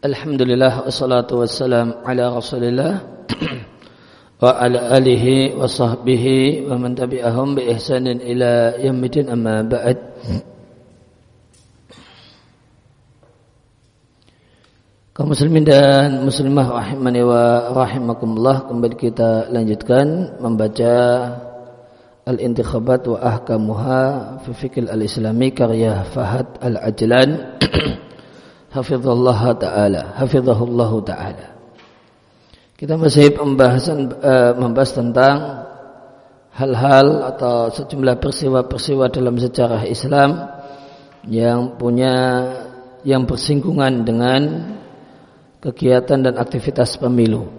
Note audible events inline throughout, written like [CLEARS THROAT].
Alhamdulillah wassalatu wassalam ala Rasulillah [CLEARS THROAT] wa ala alihi wa sahbihi wa man tabi'ahum bi ihsanin ila yaumil amma ba'd. Kaum muslimin dan muslimah rahimani wa rahimakumullah kembali kita lanjutkan membaca Al-Intikhabat wa Ahkamuha fi Fikil Al-Islami karya Fahad Al-Ajlan [CLEARS THROAT] hafizallah taala. Hafizahullah taala. Kita masih pembahasan uh, membahas tentang hal-hal atau sejumlah peristiwa-peristiwa dalam sejarah Islam yang punya yang bersinggungan dengan kegiatan dan aktivitas pemilu.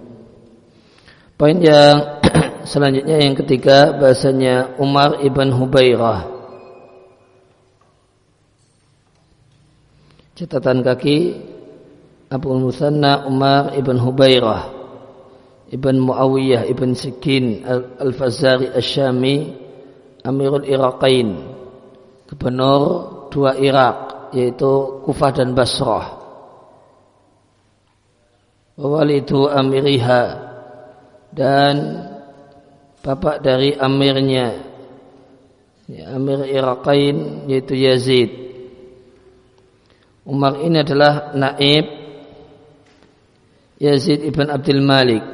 Poin yang [CLEARS THROAT] selanjutnya yang ketiga bahasanya Umar ibn Hubairah catatan kaki Abu Musanna Umar ibn Hubairah ibn Muawiyah ibn Sikin Al-Fazari Al-Syami Amirul Iraqain gubernur dua Irak yaitu Kufah dan Basrah. Walidu Amiriha dan bapak dari amirnya Amir Iraqain yaitu Yazid Umar ini adalah naib Yazid ibn Abdul Malik.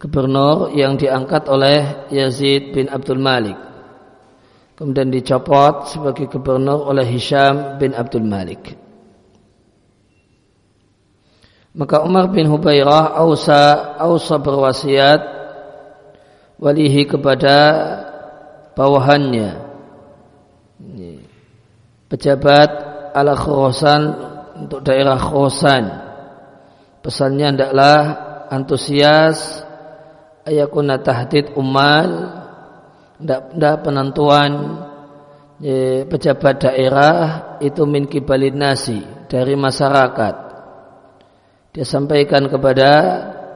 Gubernur yang diangkat oleh Yazid bin Abdul Malik. Kemudian dicopot sebagai gubernur oleh Hisham bin Abdul Malik. Maka Umar bin Hubairah ausa ausa berwasiat walihi kepada bawahannya pejabat ala Khurasan untuk daerah Khurasan. Pesannya hendaklah antusias ayakuna tahdid umal hendak penentuan pejabat daerah itu min kibalin nasi dari masyarakat. Dia sampaikan kepada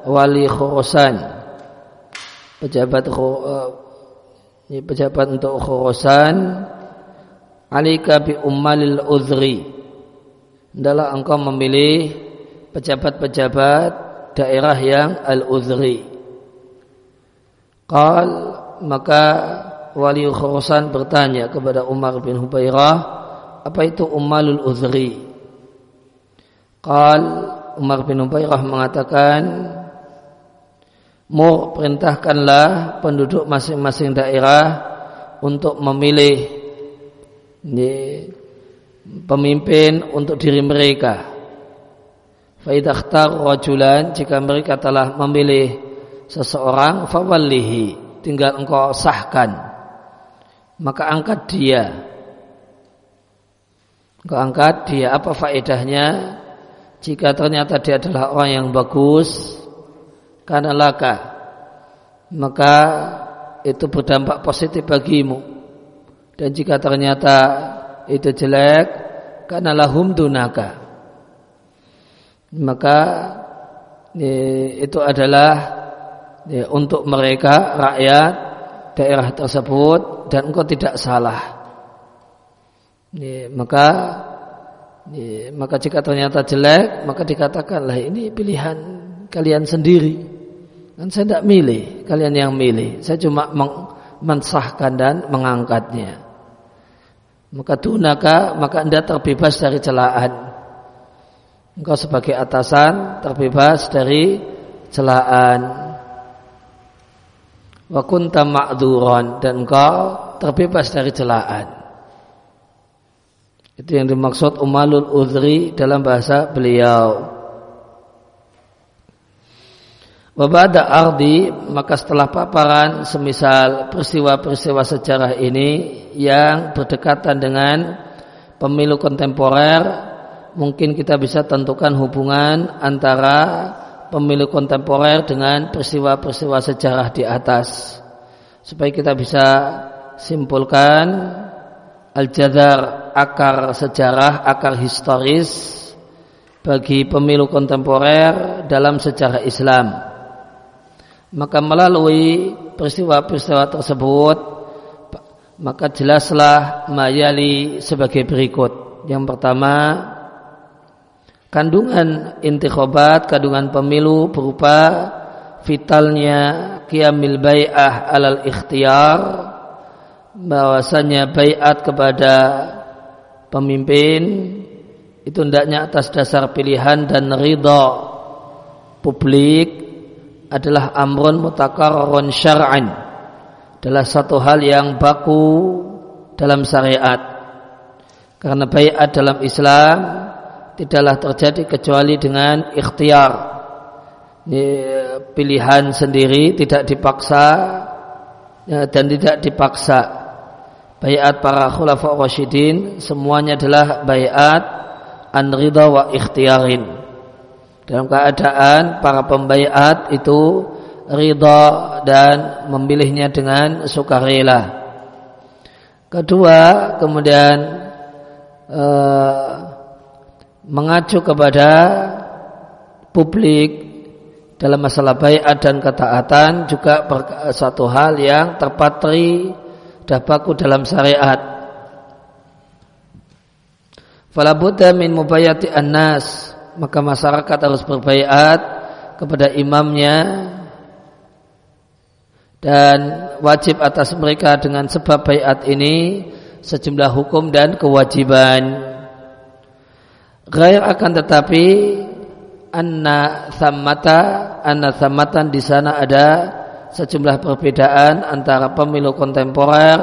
wali Khurasan pejabat uh, pejabat untuk Khurasan alika bi ummalil uzri. Adalah engkau memilih pejabat-pejabat daerah yang al-uzri. Qal maka wali Khurasan bertanya kepada Umar bin Hubairah apa itu ummalul uzri? Qal Umar bin Hubairah mengatakan Mur perintahkanlah penduduk masing-masing daerah untuk memilih ini pemimpin untuk diri mereka. Faidakhtar rajulan jika mereka telah memilih seseorang fawallihi tinggal engkau sahkan. Maka angkat dia. Engkau angkat dia apa faedahnya? Jika ternyata dia adalah orang yang bagus karena laka maka itu berdampak positif bagimu dan jika ternyata itu jelek karena lahum dunaka. Maka itu adalah untuk mereka rakyat daerah tersebut dan engkau tidak salah. Maka maka jika ternyata jelek maka dikatakanlah ini pilihan kalian sendiri. Kan saya tidak milih kalian yang milih. Saya cuma mensahkan dan mengangkatnya maka tunaka maka anda terbebas dari celaan. Engkau sebagai atasan terbebas dari celaan. Wa kunta ma'dhuran dan engkau terbebas dari celaan. Itu yang dimaksud umalul udhri dalam bahasa beliau Wabada ardi maka setelah paparan semisal peristiwa-peristiwa sejarah ini yang berdekatan dengan pemilu kontemporer mungkin kita bisa tentukan hubungan antara pemilu kontemporer dengan peristiwa-peristiwa sejarah di atas. Supaya kita bisa simpulkan al-jadar akar sejarah akar historis bagi pemilu kontemporer dalam sejarah Islam maka melalui peristiwa-peristiwa tersebut maka jelaslah mayali sebagai berikut. Yang pertama kandungan intikhobat, kandungan pemilu berupa vitalnya qiyamil bai'ah alal ikhtiar bahwasanya baiat kepada pemimpin itu hendaknya atas dasar pilihan dan ridha publik adalah amrun mutakarrarun syar'an. Adalah satu hal yang baku dalam syariat. Karena baiat dalam Islam tidaklah terjadi kecuali dengan ikhtiar. Ini pilihan sendiri tidak dipaksa ya, dan tidak dipaksa. Bayat para khulafa rasyidin semuanya adalah bayat an ridha wa ikhtiarin dalam keadaan para pembayat itu ridha dan memilihnya dengan sukarela kedua kemudian eh, mengacu kepada publik dalam masalah bayat dan ketaatan juga satu hal yang terpatri dapaku dalam syariat. Fala min mubayati annas maka masyarakat harus berbayat kepada imamnya dan wajib atas mereka dengan sebab bayat ini sejumlah hukum dan kewajiban. Gair akan tetapi anna thammata anna thammatan di sana ada sejumlah perbedaan antara pemilu kontemporer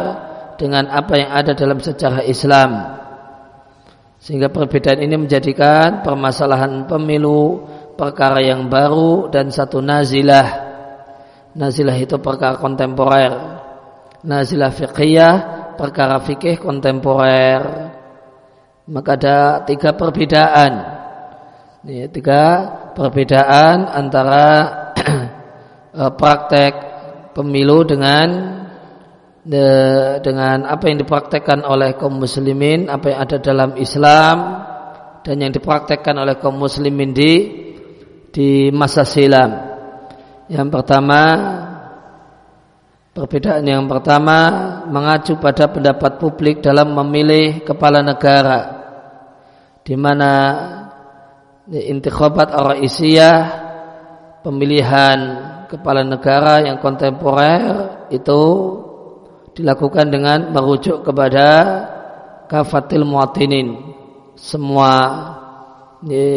dengan apa yang ada dalam sejarah Islam. Sehingga perbedaan ini menjadikan permasalahan pemilu perkara yang baru dan satu nazilah. Nazilah itu perkara kontemporer. Nazilah fiqhiyah perkara fikih kontemporer maka ada tiga perbedaan. Ini tiga perbedaan antara [CLEARS THROAT] eh, praktek pemilu dengan de, dengan apa yang dipraktekkan oleh kaum muslimin, apa yang ada dalam Islam dan yang dipraktekkan oleh kaum muslimin di di masa silam. Yang pertama Perbedaan yang pertama mengacu pada pendapat publik dalam memilih kepala negara di mana intikhabat ar-raisiyah pemilihan kepala negara yang kontemporer itu dilakukan dengan merujuk kepada kafatil muatinin semua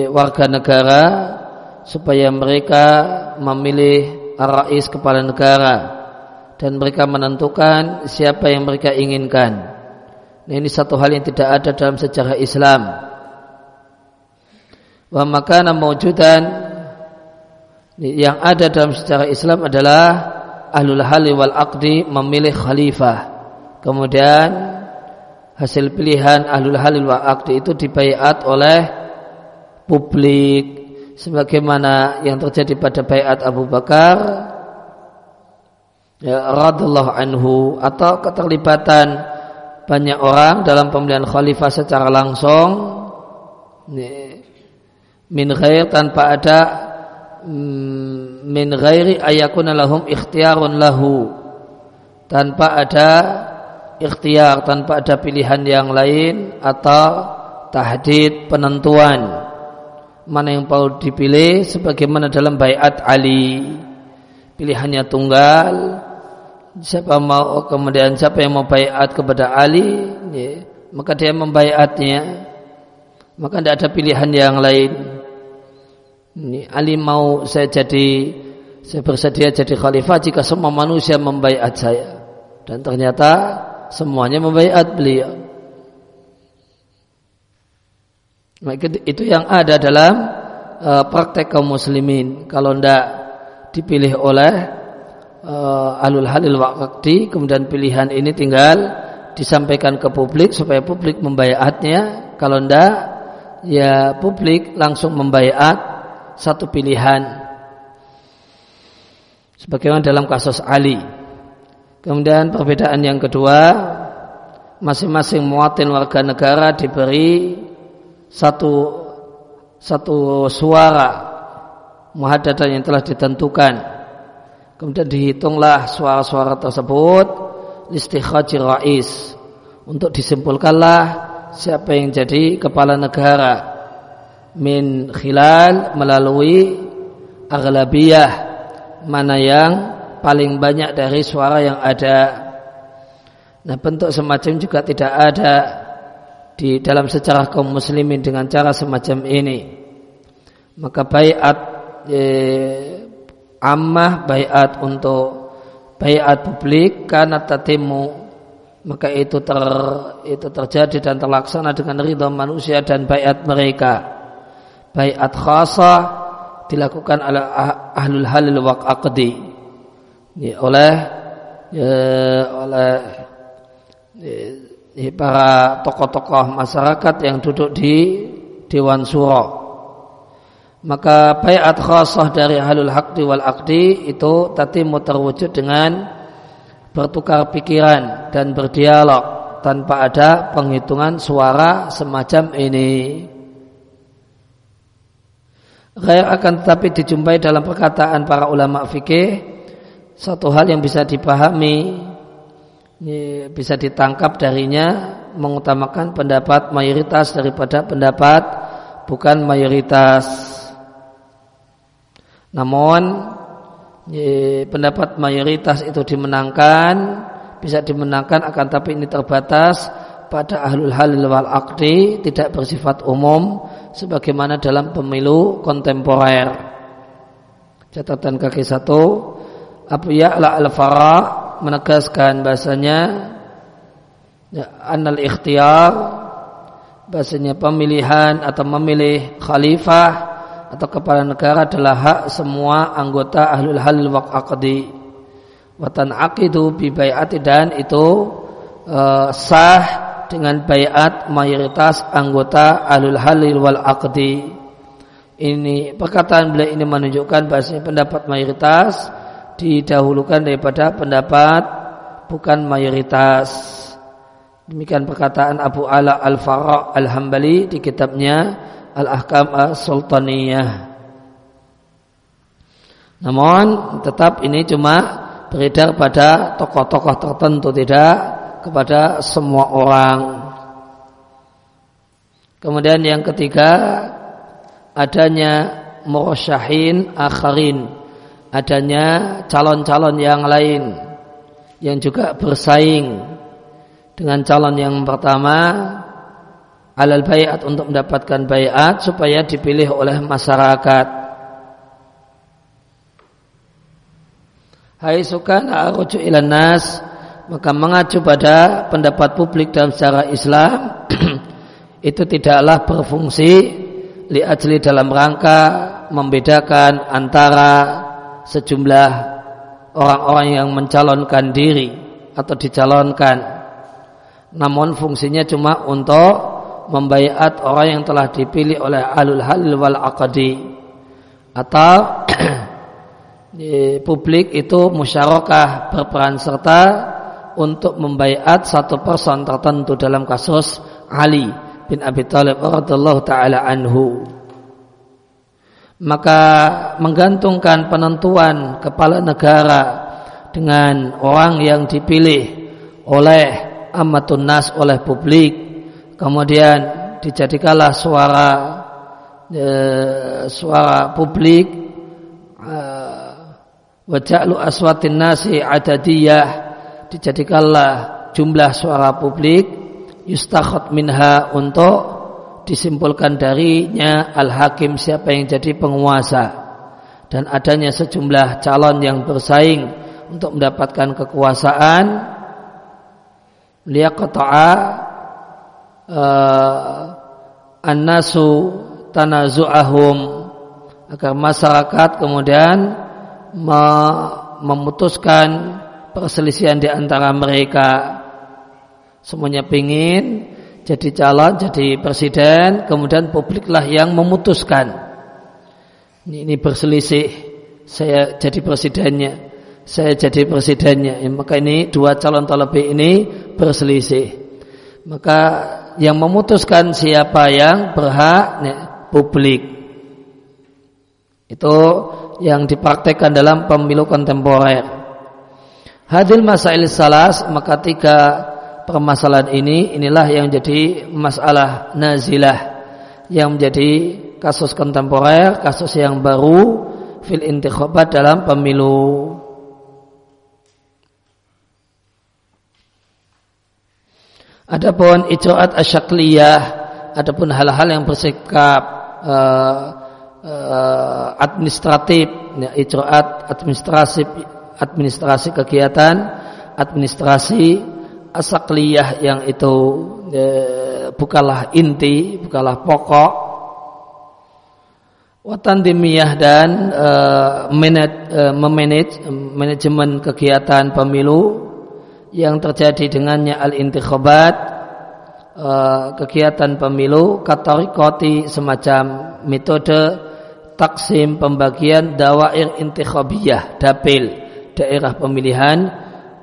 warga negara supaya mereka memilih rais kepala negara dan mereka menentukan siapa yang mereka inginkan. Nah, ini satu hal yang tidak ada dalam sejarah Islam. Wa makana mawjudan yang ada dalam sejarah Islam adalah ahlul hali wal aqdi memilih khalifah. Kemudian hasil pilihan ahlul halil wal aqdi itu dibayat oleh publik sebagaimana yang terjadi pada bayat Abu Bakar ya, radallahu anhu atau keterlibatan banyak orang dalam pemilihan khalifah secara langsung min ghair tanpa ada mm, min ghairi ayakuna lahum ikhtiyarun lahu. Tanpa ada ikhtiar tanpa ada pilihan yang lain atau tahdid penentuan. Mana yang perlu dipilih sebagaimana dalam bayat Ali. Pilihannya tunggal. Siapa mau kemudian siapa yang mau bayat kepada Ali ya, maka dia membayatnya. Maka tidak ada pilihan yang lain ini Ali mau saya jadi saya bersedia jadi khalifah jika semua manusia membayat saya. Dan ternyata semuanya membayat beliau. Maka itu yang ada dalam uh, praktek kaum muslimin. Kalau tidak dipilih oleh uh, alul halil waqti kemudian pilihan ini tinggal disampaikan ke publik supaya publik membayatnya kalau ndak ya publik langsung membayat satu pilihan. Sebagaimana dalam kasus Ali. Kemudian perbedaan yang kedua masing-masing muatin warga negara diberi satu satu suara muhadadah yang telah ditentukan. Kemudian dihitunglah suara-suara tersebut listikhaji rais. Untuk disimpulkanlah siapa yang jadi kepala negara. Min khilal melalui aghlabiyah mana yang paling banyak dari suara yang ada. Nah bentuk semacam juga tidak ada di dalam sejarah kaum muslimin dengan cara semacam ini. Maka bayat eh, ammah bayat untuk bayat publik karena tatimu maka itu ter, itu terjadi dan terlaksana dengan ridha manusia dan bayat mereka. Bayat khasah dilakukan oleh ah, ahlul halil waq aqdi ya, oleh ya, oleh ya, para tokoh-tokoh masyarakat yang duduk di Dewan Suro. Maka bayat khasah dari halul haqdi wal aqdi itu tadi terwujud dengan bertukar pikiran dan berdialog tanpa ada penghitungan suara semacam ini. Ghair akan tetapi dijumpai dalam perkataan para ulama fikih satu hal yang bisa dipahami bisa ditangkap darinya mengutamakan pendapat mayoritas daripada pendapat bukan mayoritas. Namun pendapat mayoritas itu dimenangkan bisa dimenangkan akan tapi ini terbatas pada ahlul halil wal aqdi tidak bersifat umum sebagaimana dalam pemilu kontemporer. Catatan kaki satu, Abu Ya'la al-Fara menegaskan bahasanya ya, anal ikhtiar bahasanya pemilihan atau memilih khalifah atau kepala negara adalah hak semua anggota ahlul halil wal aqdi. Watan aqidu bi dan itu uh, sah dengan bayat mayoritas anggota alul halil wal aqdi. Ini perkataan beliau ini menunjukkan bahasanya pendapat mayoritas didahulukan daripada pendapat bukan mayoritas. Demikian perkataan Abu Ala Al-Faraq Al-Hambali di kitabnya Al-Ahkam As-Sultaniyah. Namun tetap ini cuma beredar pada tokoh-tokoh tertentu tidak kepada semua orang. Kemudian yang ketiga adanya murasyahin akharin, adanya calon-calon yang lain yang juga bersaing dengan calon yang pertama alal bayat untuk mendapatkan bayat supaya dipilih oleh masyarakat. Hai sukan aruju ilan nas maka mengacu pada pendapat publik dalam secara Islam [CLEARS THROAT] itu tidaklah berfungsi li ajli dalam rangka membedakan antara sejumlah orang-orang yang mencalonkan diri atau dicalonkan. Namun fungsinya cuma untuk membayat orang yang telah dipilih oleh alul halil wal aqdi atau [CLEARS THROAT] publik itu musyarakah berperan serta untuk membayat satu person tertentu dalam kasus Ali bin Abi Thalib radhiyallahu taala anhu. Maka menggantungkan penentuan kepala negara dengan orang yang dipilih oleh amatun nas oleh publik kemudian dijadikanlah suara e, suara publik e, waja'lu aswatin nasi adadiyah dijadikanlah jumlah suara publik yustakhat minha untuk disimpulkan darinya al-hakim siapa yang jadi penguasa. Dan adanya sejumlah calon yang bersaing untuk mendapatkan kekuasaan. Liyaqta'a uh, an-nasu tanazu'ahum agar masyarakat kemudian memutuskan perselisihan di antara mereka. Semuanya pingin jadi calon, jadi presiden, kemudian publiklah yang memutuskan. Ini, ini berselisih, saya jadi presidennya, saya jadi presidennya. Ya, maka ini dua calon terlebih ini berselisih. Maka yang memutuskan siapa yang berhak ya, publik. Itu yang dipraktekkan dalam pemilu kontemporer. Hadil masail salas maka tiga permasalahan ini inilah yang jadi masalah nazilah yang menjadi kasus kontemporer, kasus yang baru fil intikhabat dalam pemilu. Adapun ijraat asyakliyah, adapun hal-hal yang bersikap uh, uh, administratif, ya, ijraat administrasi administrasi kegiatan administrasi asakliyah yang itu uh, bukanlah inti, bukanlah pokok. Watandimiyah dan uh, manage, uh, memanage manajemen kegiatan pemilu yang terjadi dengannya al-intikhabat uh, kegiatan pemilu katorikoti semacam metode taksim pembagian dawair intikhabiyah dapil daerah pemilihan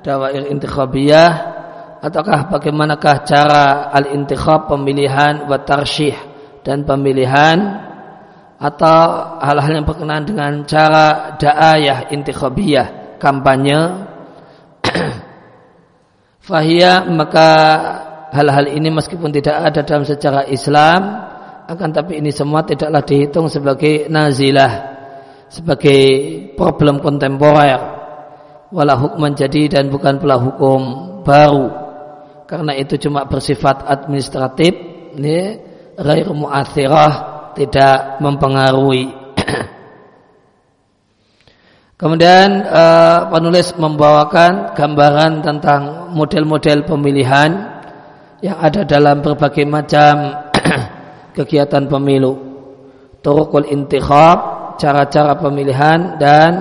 dawair intikhabiyah ataukah bagaimanakah cara al-intikhab pemilihan wa tarsyih dan pemilihan atau hal-hal yang berkenaan dengan cara da'ayah intikhabiyah kampanye. [CLEARS THROAT] Fahia maka hal-hal ini meskipun tidak ada dalam sejarah Islam akan tapi ini semua tidaklah dihitung sebagai nazilah sebagai problem kontemporer wala hukman jadi dan bukan pula hukum baru karena itu cuma bersifat administratif ini ghair mu'athirah tidak mempengaruhi. [CLEARS THROAT] Kemudian uh, penulis membawakan gambaran tentang model-model pemilihan yang ada dalam berbagai macam [CLEARS THROAT] kegiatan pemilu. Turukul intikhab, cara-cara pemilihan dan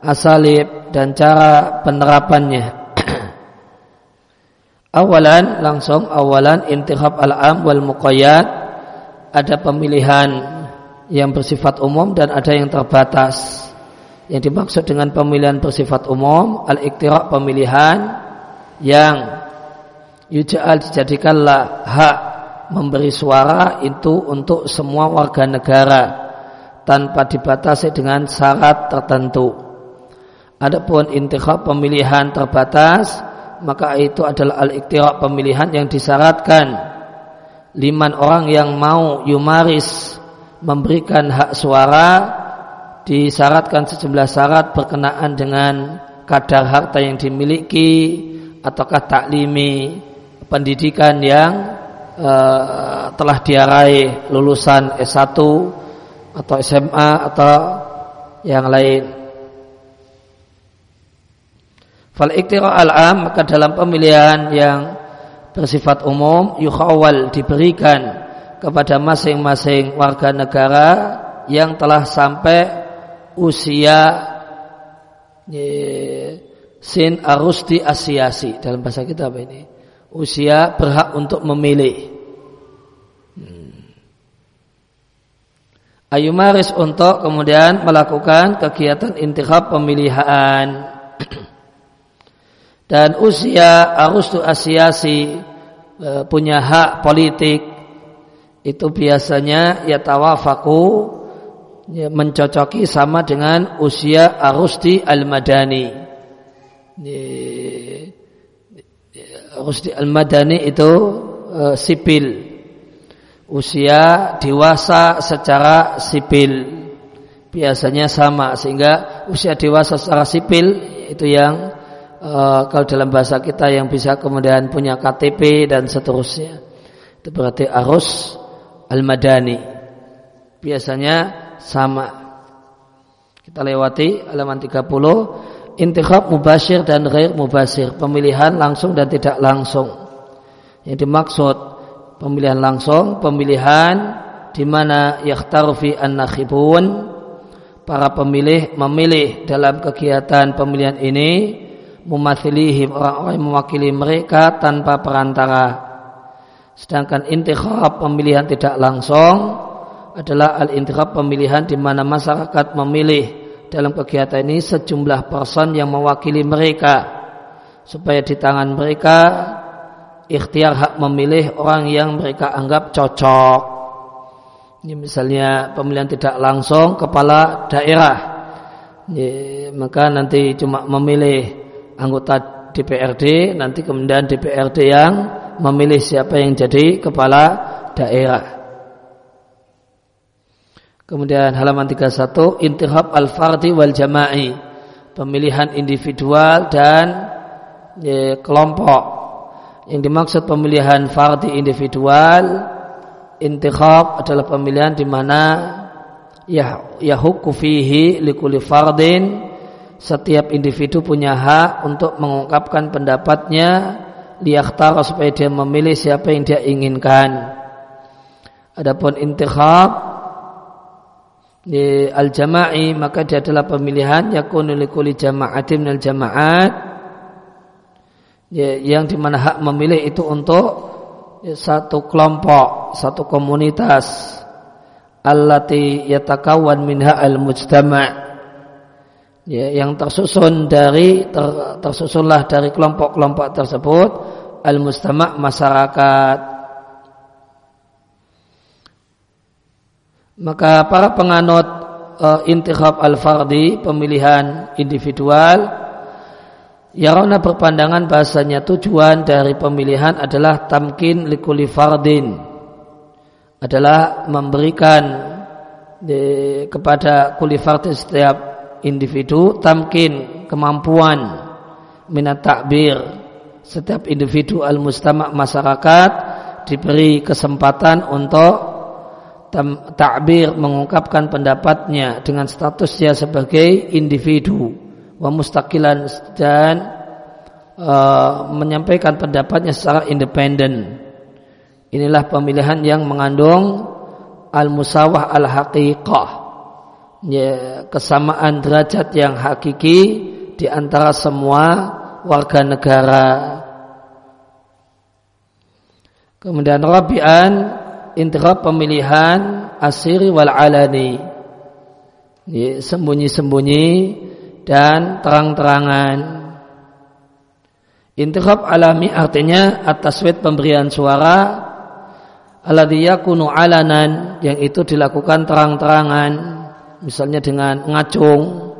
asalib dan cara penerapannya. [CLEARS THROAT] awalan langsung awalan intikhab al-am wal muqayyad ada pemilihan yang bersifat umum dan ada yang terbatas. Yang dimaksud dengan pemilihan bersifat umum al-iktira pemilihan yang yuja'al dijadikanlah hak memberi suara itu untuk semua warga negara tanpa dibatasi dengan syarat tertentu. Adapun intikhab pemilihan terbatas maka itu adalah al-iktira pemilihan yang disyaratkan liman orang yang mau yumaris memberikan hak suara disyaratkan sejumlah syarat berkenaan dengan kadar harta yang dimiliki ataukah taklimi pendidikan yang uh, telah diarai lulusan S1 atau SMA atau yang lain. Fal iktira al-am maka dalam pemilihan yang bersifat umum yukhawal diberikan kepada masing-masing warga negara yang telah sampai usia ye, sin di asiasi. Dalam bahasa kita apa ini? Usia berhak untuk memilih. Hmm. ayumaris untuk kemudian melakukan kegiatan intikhab pemilihan [CLEARS THROAT] dan usia Arustu Asiasi e, punya hak politik itu biasanya ya tawafaku ya, mencocoki sama dengan usia Arusti Al-Madani. Arusti Al-Madani itu e, sipil. Usia dewasa secara sipil biasanya sama sehingga usia dewasa secara sipil itu yang uh, kalau dalam bahasa kita yang bisa kemudian punya KTP dan seterusnya. Itu berarti arus al-madani. Biasanya sama. Kita lewati halaman 30 intikhab mubashir dan ghair mubashir, pemilihan langsung dan tidak langsung. Yang dimaksud pemilihan langsung, pemilihan di mana yakhtaru fi an-nakhibun para pemilih memilih dalam kegiatan pemilihan ini mumathilihim orang-orang mewakili mereka tanpa perantara. Sedangkan intikhab pemilihan tidak langsung adalah al-intikhab pemilihan di mana masyarakat memilih dalam kegiatan ini sejumlah person yang mewakili mereka supaya di tangan mereka ikhtiar hak memilih orang yang mereka anggap cocok. Ini misalnya pemilihan tidak langsung kepala daerah. Ya, maka nanti cuma memilih anggota DPRD nanti kemudian DPRD yang memilih siapa yang jadi kepala daerah. Kemudian halaman 31 intihab al-fardi wal jama'i. Pemilihan individual dan ya, kelompok. Yang dimaksud pemilihan fardi individual intihab adalah pemilihan di mana ya yahukku fihi likuli fardin setiap individu punya hak untuk mengungkapkan pendapatnya liyakhtar supaya dia memilih siapa yang dia inginkan. Adapun intihab al-jama'i maka dia adalah pemilihan yakunu likuli jama'atin minal jama'at. Ya, yang di mana hak memilih itu untuk ya, satu kelompok, satu komunitas. Allati yatakawan minha al-mujtama' ya, yang tersusun dari ter, tersusunlah dari kelompok-kelompok tersebut al-mujtama' masyarakat Maka para penganut uh, intikhab al-fardi, pemilihan individual, Yarona berpandangan bahasanya tujuan dari pemilihan adalah tamkin likuli fardin. Adalah memberikan di, kepada kuli fardin setiap individu tamkin kemampuan minat takbir setiap individu al-mustama' masyarakat diberi kesempatan untuk takbir mengungkapkan pendapatnya dengan statusnya sebagai individu wa mustaqilan dan uh, menyampaikan pendapatnya secara independen. Inilah pemilihan yang mengandung al-musawah al-haqiqah. Ya, kesamaan derajat yang hakiki di antara semua warga negara. Kemudian Rabi'an intikab pemilihan asiri wal alani. Sembunyi-sembunyi dan terang-terangan. Intikab alami artinya atas wet pemberian suara alladhi yakunu alanan yang itu dilakukan terang-terangan misalnya dengan ngacung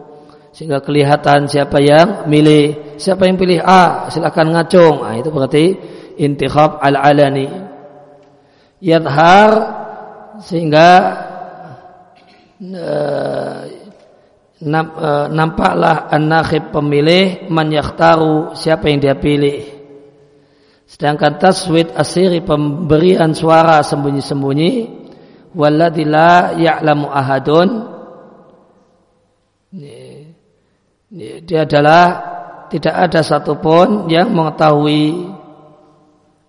sehingga kelihatan siapa yang milih siapa yang pilih A silakan ngacung. Nah, itu berarti intikhab al-alani. Yadhar sehingga uh, nampaklah an-nakhib pemilih man yakhtaru siapa yang dia pilih. Sedangkan taswid asiri pemberian suara sembunyi-sembunyi walladzi la ya'lamu ahadun dia adalah tidak ada satupun yang mengetahui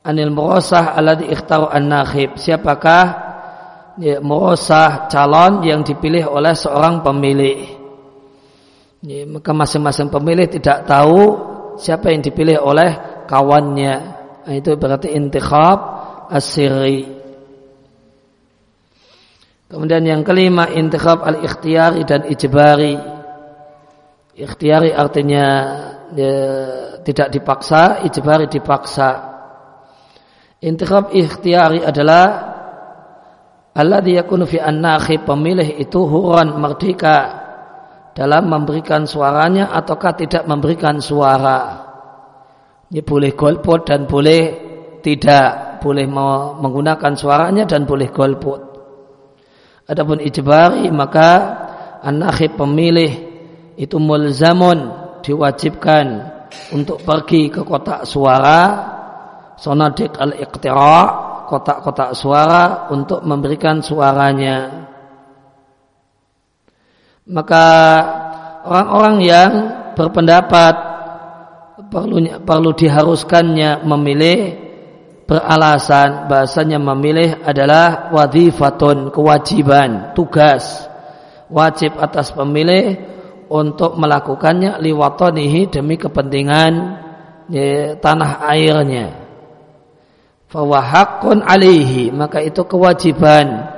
anil murasah alladhi ikhtaru an-nakhib. Siapakah ya, murasah calon yang dipilih oleh seorang pemilih. Ya, maka masing-masing pemilih tidak tahu siapa yang dipilih oleh kawannya. Nah, itu berarti intikhab asiri. Kemudian yang kelima intikhab al-ikhtiyari dan ijbari. Ikhtiyari artinya ya, tidak dipaksa, ijbari dipaksa. Intikhab ikhtiari adalah Allah yakunu fi an pemilih itu huran merdeka dalam memberikan suaranya ataukah tidak memberikan suara. Ini boleh golput dan boleh tidak, boleh menggunakan suaranya dan boleh golput. Adapun ijbari maka an pemilih itu mulzamun diwajibkan untuk pergi ke kotak suara sonadik al-iqtira kotak-kotak suara untuk memberikan suaranya. Maka orang-orang yang berpendapat perlu perlu diharuskannya memilih beralasan bahasanya memilih adalah wadifatun kewajiban tugas. Wajib atas pemilih untuk melakukannya liwatonihi demi kepentingan ya, tanah airnya. Fawahakun alihi maka itu kewajiban.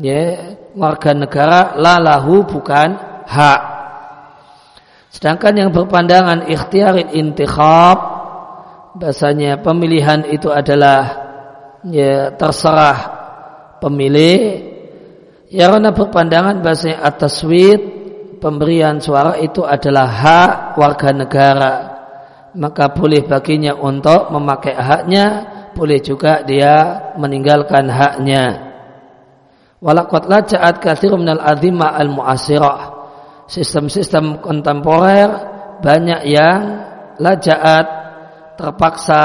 Ya warga negara lalahu bukan hak. Sedangkan yang berpandangan ikhtiarin intikhab bahasanya pemilihan itu adalah ya terserah pemilih ya karena berpandangan bahasanya atas wit pemberian suara itu adalah hak warga negara maka boleh baginya untuk memakai haknya boleh juga dia meninggalkan haknya. Walakot laja'at kathir minal azimah al-mu'asirah. Sistem-sistem kontemporer banyak yang laja'at terpaksa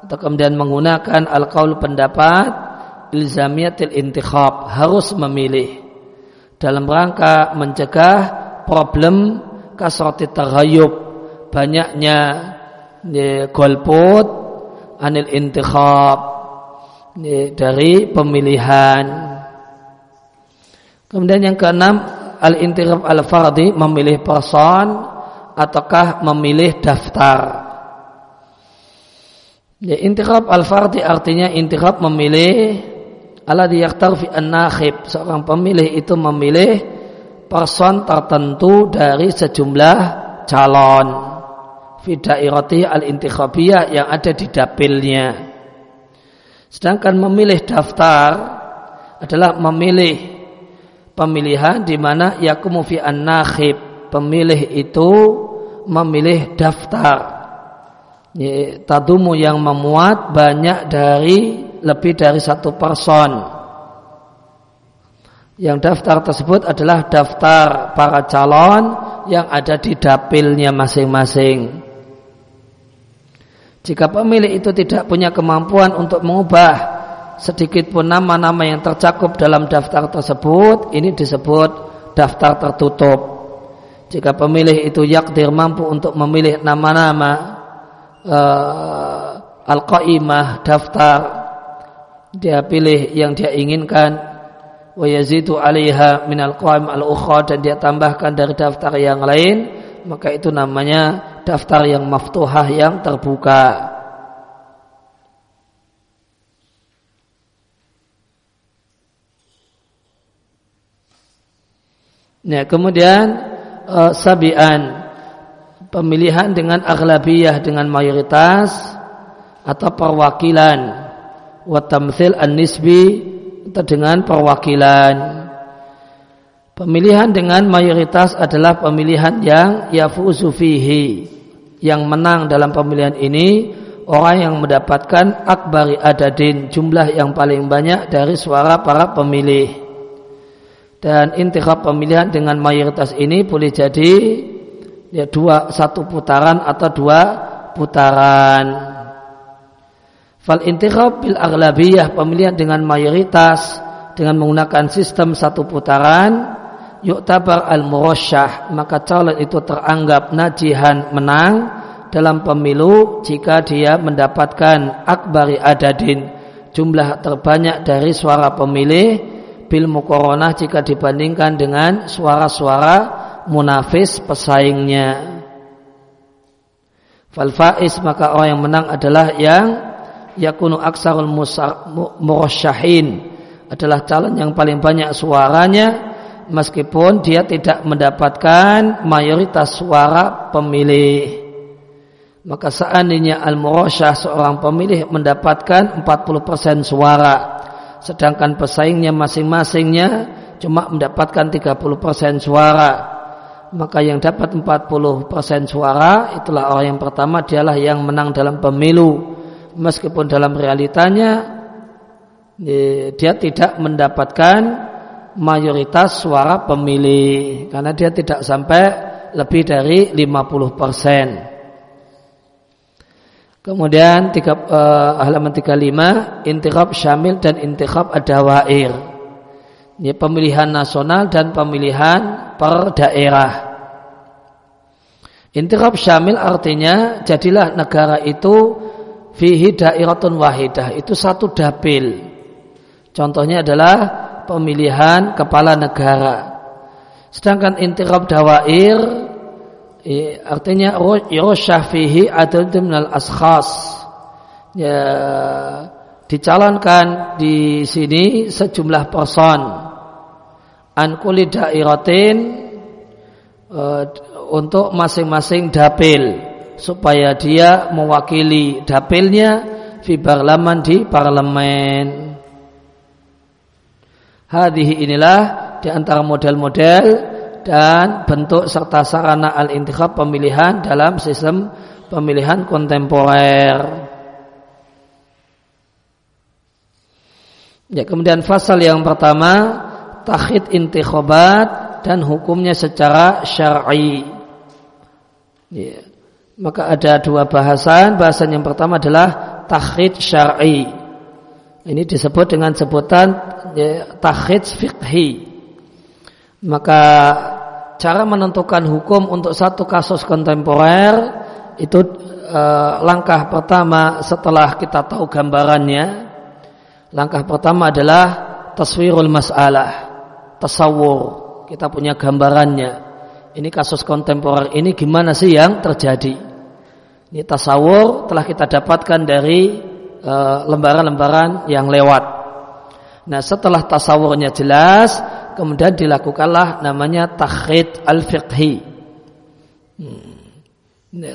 atau kemudian menggunakan al-qaul pendapat ilzamiyatil intikhab harus memilih dalam rangka mencegah problem kasrati taghayub banyaknya golput anil intikhab dari pemilihan Kemudian yang keenam al-intiraf al-fardi memilih person ataukah memilih daftar. Ya, intiraf al-fardi artinya intiraf memilih ala yaktar fi an-nakhib. Seorang pemilih itu memilih person tertentu dari sejumlah calon fi dairati al-intikhabiyah yang ada di dapilnya. Sedangkan memilih daftar adalah memilih pemilihan di mana yakumu fi an-nakhib pemilih itu memilih daftar tadumu yang memuat banyak dari lebih dari satu person yang daftar tersebut adalah daftar para calon yang ada di dapilnya masing-masing jika pemilih itu tidak punya kemampuan untuk mengubah sedikit pun nama-nama yang tercakup dalam daftar tersebut ini disebut daftar tertutup. Jika pemilih itu yakdir mampu untuk memilih nama-nama uh, al-qaimah daftar dia pilih yang dia inginkan. Wa yazidu 'alaiha min al-qaim al-ukhra dan dia tambahkan dari daftar yang lain. Maka itu namanya daftar yang maftuhah yang terbuka. Ya, kemudian uh, sabian pemilihan dengan aghlabiyah dengan mayoritas atau perwakilan. Wa tamthil an-nisbi atau dengan perwakilan. Pemilihan dengan mayoritas adalah pemilihan yang yafuzu fihi yang menang dalam pemilihan ini orang yang mendapatkan akbari adadin jumlah yang paling banyak dari suara para pemilih. Dan intikhab pemilihan dengan mayoritas ini boleh jadi ya dua satu putaran atau dua putaran. Fal intikhab bil aghlabiyah pemilihan dengan mayoritas dengan menggunakan sistem satu putaran yuktabar al murasyah maka calon itu teranggap najihan menang dalam pemilu jika dia mendapatkan akbari adadin jumlah terbanyak dari suara pemilih bil mukoronah jika dibandingkan dengan suara-suara munafis pesaingnya. Fal faiz maka orang yang menang adalah yang yakunu aksarul murasyahin adalah calon yang paling banyak suaranya meskipun dia tidak mendapatkan mayoritas suara pemilih. Maka seandainya al-murasyah seorang pemilih mendapatkan 40% suara sedangkan pesaingnya masing-masingnya cuma mendapatkan 30% suara maka yang dapat 40% suara itulah orang yang pertama dialah yang menang dalam pemilu meskipun dalam realitanya dia tidak mendapatkan mayoritas suara pemilih karena dia tidak sampai lebih dari 50 persen. Kemudian tiga, uh, halaman 35 intikhab syamil dan intikhab adawair. Ini pemilihan nasional dan pemilihan per daerah. Intikhab syamil artinya jadilah negara itu fihi dairatun wahidah itu satu dapil. Contohnya adalah pemilihan kepala negara. Sedangkan intikhab dawair artinya yusyah fihi adad minal askhas ya dicalonkan di sini sejumlah person an kulli dairatin uh, untuk masing-masing dapil supaya dia mewakili dapilnya fi parlaman di parlemen hadhihi inilah di antara model-model dan bentuk serta sarana al-intikhab pemilihan dalam sistem pemilihan kontemporer. Ya, kemudian fasal yang pertama takhid intikhabat dan hukumnya secara syar'i. Ya. Maka ada dua bahasan. Bahasan yang pertama adalah takhid syar'i. Ini disebut dengan sebutan ya, takhid fikhi. Maka cara menentukan hukum untuk satu kasus kontemporer itu eh, langkah pertama setelah kita tahu gambarannya. Langkah pertama adalah taswirul masalah, tasawur. Kita punya gambarannya. Ini kasus kontemporer ini gimana sih yang terjadi? Ini tasawur telah kita dapatkan dari eh, lembaran-lembaran uh, yang lewat. Nah setelah tasawurnya jelas, kemudian dilakukanlah namanya takhid al-fiqhi. Hmm.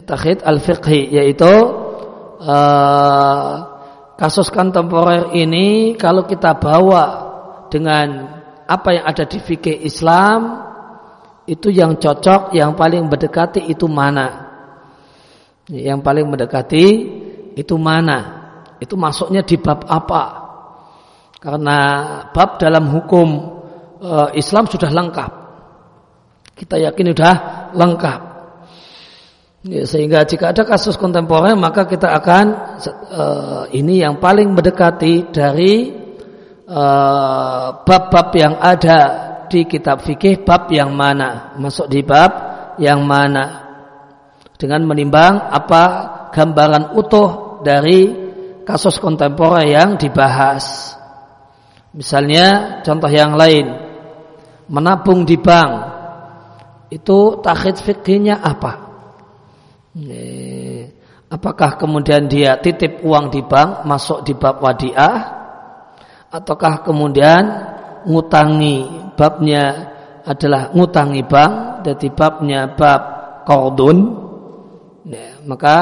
Takhid al-fiqhi yaitu uh, kasus kontemporer ini kalau kita bawa dengan apa yang ada di fikih Islam itu yang cocok, yang paling berdekati itu mana? Yang paling mendekati itu mana? Itu masuknya di bab apa? Karena bab dalam hukum e, Islam sudah lengkap. Kita yakin sudah lengkap. Ya, sehingga jika ada kasus kontemporer maka kita akan e, ini yang paling mendekati dari e, bab-bab yang ada di kitab fikih bab yang mana? Masuk di bab yang mana? Dengan menimbang apa gambaran utuh dari kasus kontemporer yang dibahas. Misalnya contoh yang lain, menabung di bank. Itu takhid fikihnya apa? Apakah kemudian dia titip uang di bank masuk di bab wadiah ataukah kemudian ngutangi babnya adalah ngutangi bank jadi babnya bab kordun Ya, maka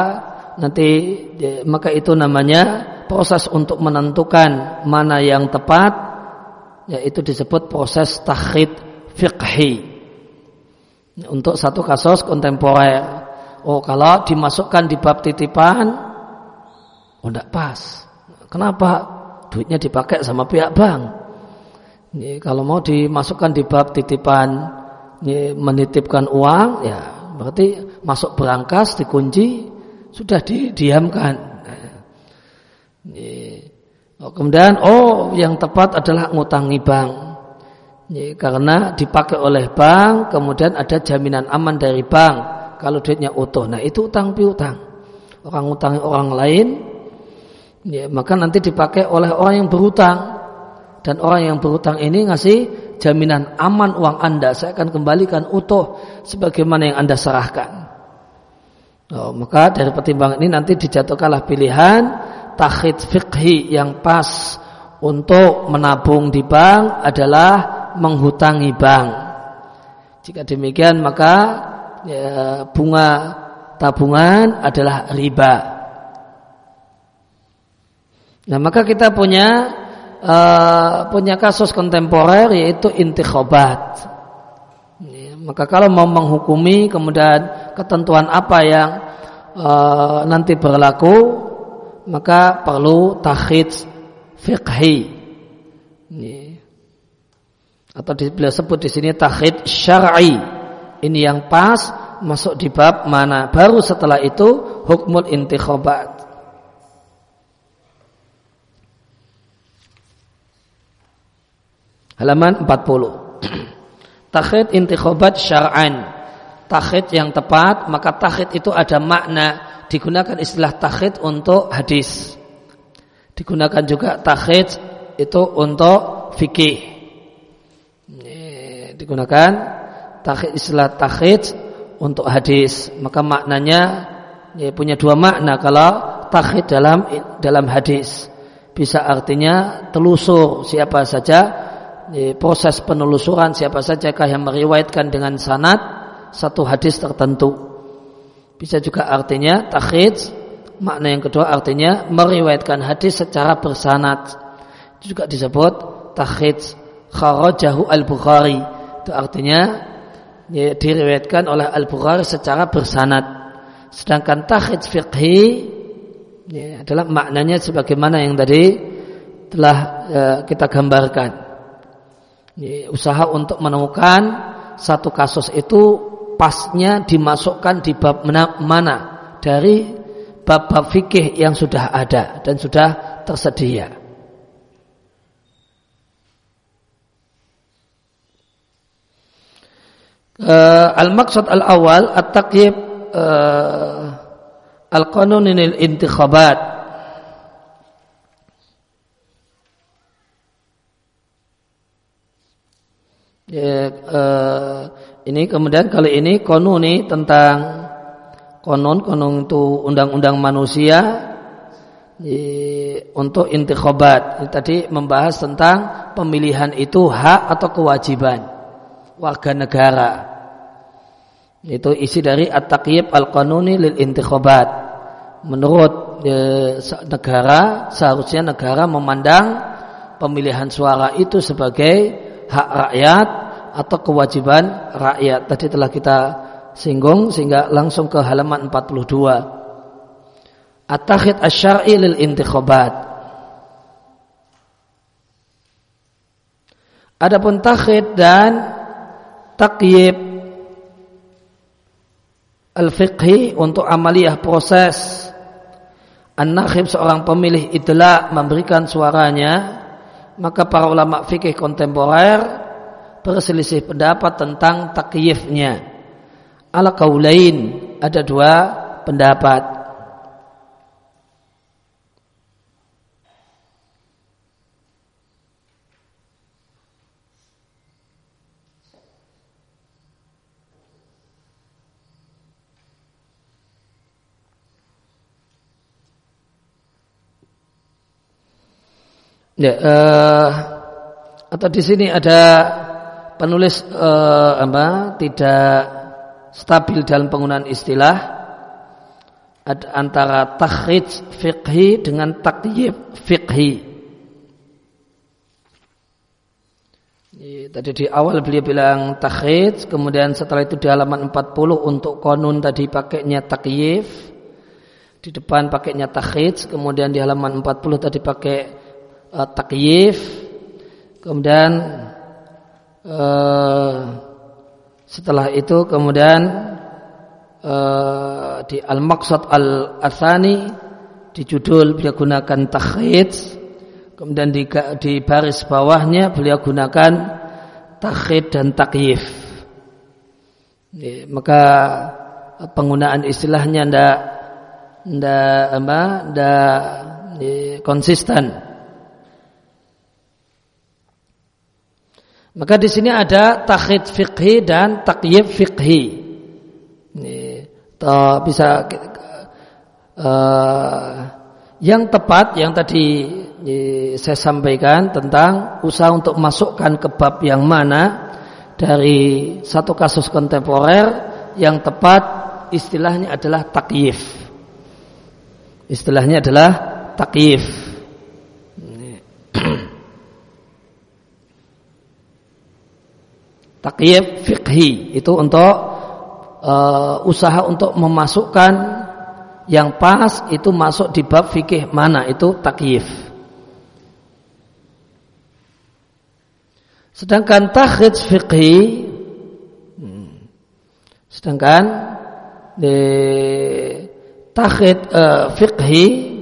nanti ya, maka itu namanya proses untuk menentukan mana yang tepat yaitu disebut proses takhid fiqhi untuk satu kasus kontemporer. Oh kalau dimasukkan di bab titipan, oh tidak pas. Kenapa? Duitnya dipakai sama pihak bank. Ini, kalau mau dimasukkan di bab titipan, ini, menitipkan uang, ya berarti masuk berangkas dikunci sudah didiamkan. Oh, kemudian oh yang tepat adalah ngutangi bank. Karena dipakai oleh bank, kemudian ada jaminan aman dari bank kalau duitnya utuh. Nah itu utang piutang. Orang utangi orang lain, ya, maka nanti dipakai oleh orang yang berutang. Dan orang yang berutang ini ngasih jaminan aman uang Anda. Saya akan kembalikan utuh sebagaimana yang Anda serahkan. Oh, maka dari pertimbangan ini nanti dijatuhkanlah pilihan takhid fikhi yang pas untuk menabung di bank adalah menghutangi bank. Jika demikian maka ya, bunga tabungan adalah riba. Nah maka kita punya uh, punya kasus kontemporer yaitu intikhobat. Ya, maka kalau mau menghukumi kemudian ketentuan apa yang uh, nanti berlaku, maka perlu takhid fiqhi. Ya. Atau di, beliau sebut di sini takhid syar'i. Ini yang pas masuk di bab mana. Baru setelah itu hukmul intikhobat. Halaman 40. [CLEARS THROAT] Takhid intikhobat syar'an. Takhid yang tepat, maka takhid itu ada makna. Digunakan istilah takhid untuk hadis. Digunakan juga takhid itu untuk fikih. Digunakan takhid istilah takhid untuk hadis. Maka maknanya ya, punya dua makna kalau takhid dalam dalam hadis. Bisa artinya telusur siapa saja proses penelusuran siapa saja yang meriwayatkan dengan sanad satu hadis tertentu. Bisa juga artinya takhid, makna yang kedua artinya meriwayatkan hadis secara bersanad. Itu juga disebut takhid kharajahu al-Bukhari. Itu artinya ya, diriwayatkan oleh al-Bukhari secara bersanad. Sedangkan takhid fiqhi ya, adalah maknanya sebagaimana yang tadi telah uh, kita gambarkan. Usaha untuk menemukan satu kasus itu pasnya dimasukkan di bab mana, dari bab-bab fikih yang sudah ada dan sudah tersedia. Uh, al-maksud al-awal at-taqyib uh, al-qanunin intikhabat ya, uh, ini kemudian kali ini konuni tentang konon konon itu undang-undang manusia ya, untuk intikhabat tadi membahas tentang pemilihan itu hak atau kewajiban warga negara. Itu isi dari At-Taqyib Al-Qanuni lil. Menurut e, negara, seharusnya negara memandang pemilihan suara itu sebagai hak rakyat atau kewajiban rakyat. Tadi telah kita singgung sehingga langsung ke halaman 42. At-Takhid Asy-Syar'i lil Intikhabat. Adapun takhid dan takyib al-fiqhi untuk amaliyah proses an-nakhib seorang pemilih itulah memberikan suaranya maka para ulama fikih kontemporer berselisih pendapat tentang takyifnya. Ala kaulain ada dua pendapat. Ya, uh, atau di sini ada penulis uh, apa tidak stabil dalam penggunaan istilah antara takhrij fiqhi dengan takyib fiqhi. Tadi di awal beliau bilang takhrij, kemudian setelah itu di halaman 40 untuk konun tadi pakainya takyif. Di depan pakainya takhrij, kemudian di halaman 40 tadi pakai uh, takyif kemudian uh, setelah itu kemudian uh, di al-maqsad al-athani di judul beliau gunakan takhid kemudian di, di baris bawahnya beliau gunakan takhid dan takyif. Maka penggunaan istilahnya ndak ndak apa ndak konsisten Maka di sini ada takhid fikhi dan takyib fikhi. Bisa uh, yang tepat yang tadi saya sampaikan tentang usaha untuk masukkan ke bab yang mana dari satu kasus kontemporer yang tepat istilahnya adalah takyif. Istilahnya adalah takyif. Takyib fikhi itu untuk uh, usaha untuk memasukkan yang pas itu masuk di bab fikih mana? Itu takyif. Sedangkan takhid fikhi hmm, sedangkan di takhid uh, fikhi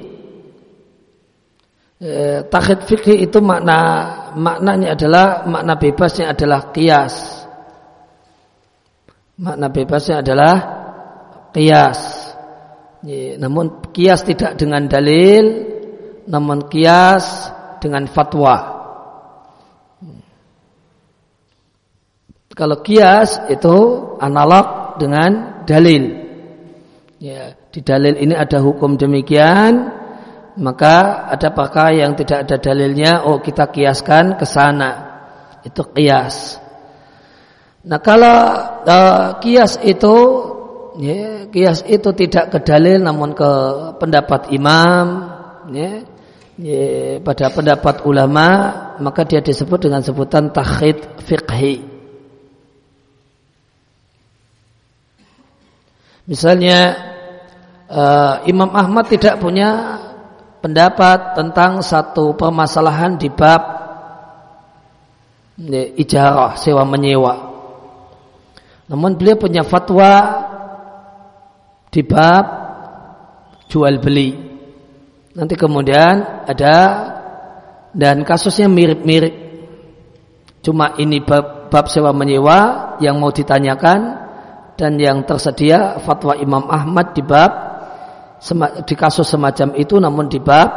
Eh, takhid fikih itu makna maknanya adalah makna bebasnya adalah kias. Makna bebasnya adalah kias. namun kias tidak dengan dalil, namun kias dengan fatwa. Kalau kias itu analog dengan dalil. Ya, di dalil ini ada hukum demikian, maka ada pakar yang tidak ada dalilnya? Oh kita kiaskan ke sana. Itu kias. Nah kalau uh, kias itu ya, kias itu tidak ke dalil namun ke pendapat imam ya, ya, pada pendapat ulama maka dia disebut dengan sebutan takhid fiqhi. Misalnya uh, Imam Ahmad tidak punya pendapat tentang satu permasalahan di bab ijarah sewa menyewa. Namun beliau punya fatwa di bab jual beli. Nanti kemudian ada dan kasusnya mirip-mirip. Cuma ini bab, bab sewa menyewa yang mau ditanyakan dan yang tersedia fatwa Imam Ahmad di bab di kasus semacam itu namun di bab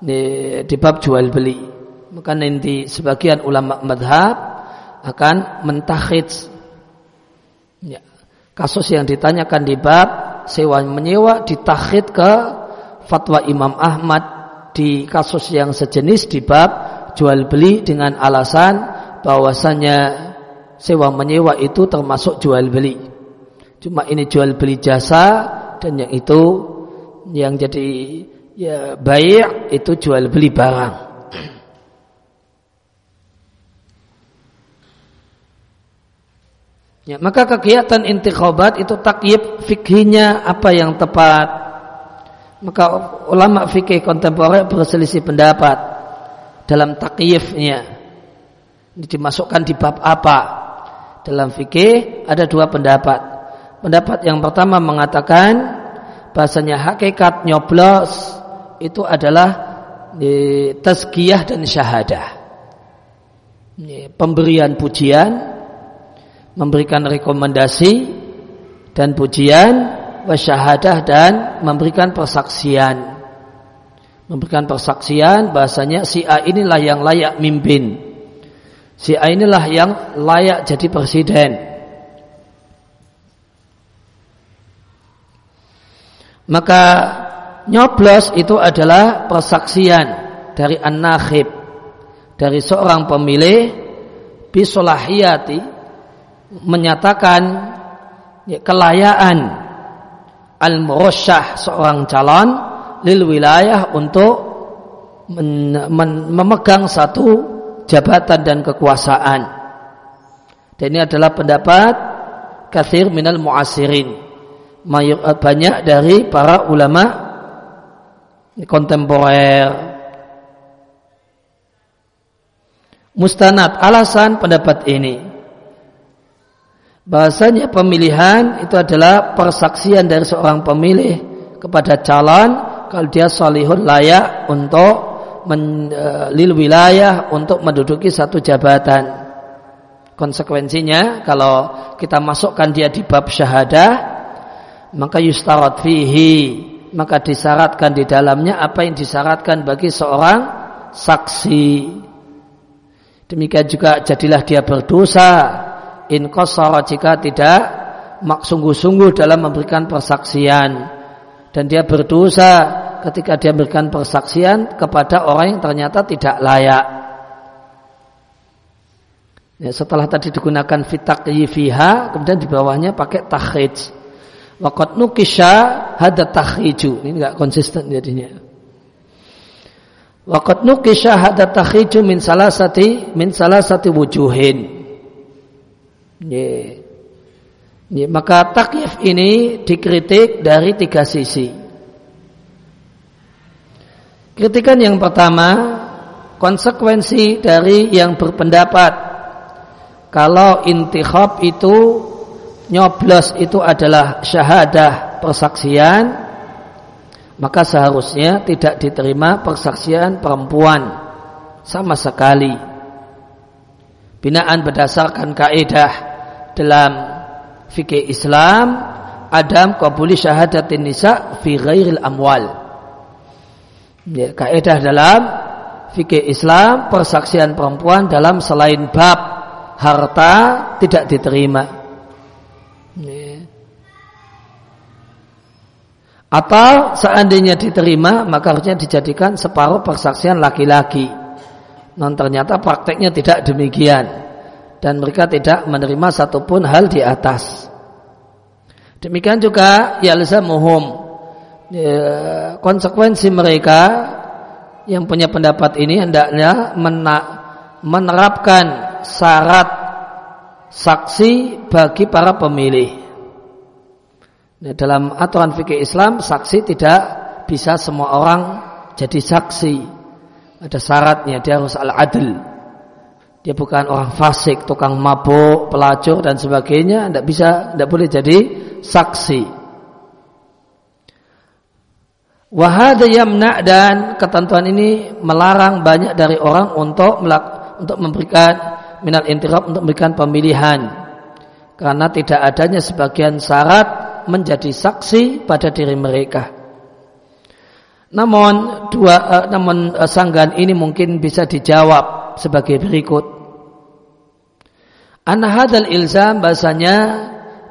di, bab jual beli. Maka nanti sebagian ulama madhab akan mentakhid. Ya, kasus yang ditanyakan di bab sewa menyewa ditakhid ke fatwa Imam Ahmad di kasus yang sejenis di bab jual beli dengan alasan bahwasanya sewa menyewa itu termasuk jual beli. Cuma ini jual beli jasa dan yang itu yang jadi ya baik itu jual beli barang. Ya, maka kegiatan intikhabat itu takyib fikihnya apa yang tepat. Maka ulama fikih kontemporer berselisih pendapat dalam takyifnya. Dimasukkan di bab apa? Dalam fikih ada dua pendapat. Pendapat yang pertama mengatakan bahasanya hakikat nyoblos itu adalah e, tazkiyah dan syahadah. E, pemberian pujian, memberikan rekomendasi dan pujian, wasyahadah dan memberikan persaksian. Memberikan persaksian bahasanya si A inilah yang layak mimpin. Si A inilah yang layak jadi presiden Maka nyoblos itu adalah persaksian dari an-nakhib dari seorang pemilih bisolahiyati menyatakan ya, kelayaan al-murasyah seorang calon lil wilayah untuk memegang satu jabatan dan kekuasaan. Dan ini adalah pendapat kathir minal muasirin banyak dari para ulama kontemporer. Mustanad alasan pendapat ini bahasanya pemilihan itu adalah persaksian dari seorang pemilih kepada calon kalau dia salihun layak untuk men, uh, lil wilayah untuk menduduki satu jabatan. Konsekuensinya kalau kita masukkan dia di bab syahadah maka yustarat fihi. Maka disyaratkan di dalamnya apa yang disyaratkan bagi seorang saksi. Demikian juga jadilah dia berdosa. In qasara jika tidak mak sungguh-sungguh dalam memberikan persaksian. Dan dia berdosa ketika dia memberikan persaksian kepada orang yang ternyata tidak layak. Ya, setelah tadi digunakan fitak fiha kemudian di bawahnya pakai takhij Waqat nukisha hada takhriju. Ini enggak konsisten jadinya. Waqat nukisha hada takhriju min salasati min salasati wujuhin. Yeah. Yeah. Maka takyif ini dikritik dari tiga sisi. Kritikan yang pertama, konsekuensi dari yang berpendapat kalau intikhab itu nyoblos itu adalah syahadah persaksian maka seharusnya tidak diterima persaksian perempuan sama sekali. Binaan berdasarkan kaidah dalam fikih Islam adam qabuli syahadatin nisa fi ghairil amwal. Ya, kaidah dalam fikih Islam persaksian perempuan dalam selain bab harta tidak diterima Atau seandainya diterima maka harusnya dijadikan separuh persaksian laki-laki. Non ternyata prakteknya tidak demikian dan mereka tidak menerima satupun hal di atas. Demikian juga ya muhum ya, konsekuensi mereka yang punya pendapat ini hendaknya menerapkan syarat saksi bagi para pemilih. Nah, dalam aturan fikih Islam saksi tidak bisa semua orang jadi saksi. Ada syaratnya dia harus al-adl. Dia bukan orang fasik, tukang mabuk, pelacur dan sebagainya, tidak bisa, tidak boleh jadi saksi. Wahada yamna dan ketentuan ini melarang banyak dari orang untuk untuk memberikan minal intirab untuk memberikan pemilihan karena tidak adanya sebagian syarat menjadi saksi pada diri mereka. Namun dua uh, namun uh, sanggahan ini mungkin bisa dijawab sebagai berikut. An hadal ilzam bahasanya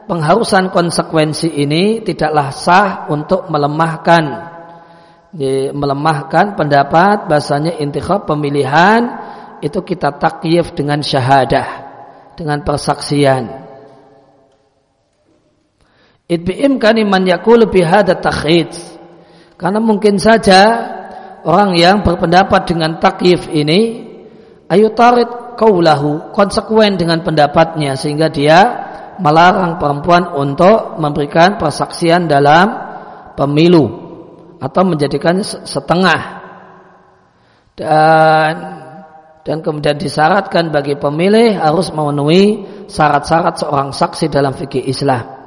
pengharusan konsekuensi ini tidaklah sah untuk melemahkan melemahkan pendapat bahasanya intikhab pemilihan itu kita takyif dengan syahadah dengan persaksian itbi'im kaniman yakul bihada takhid karena mungkin saja orang yang berpendapat dengan takyif ini ayu tarid kaulahu konsekuen dengan pendapatnya sehingga dia melarang perempuan untuk memberikan persaksian dalam pemilu atau menjadikan setengah dan dan kemudian disyaratkan bagi pemilih harus memenuhi syarat-syarat seorang saksi dalam fikih Islam.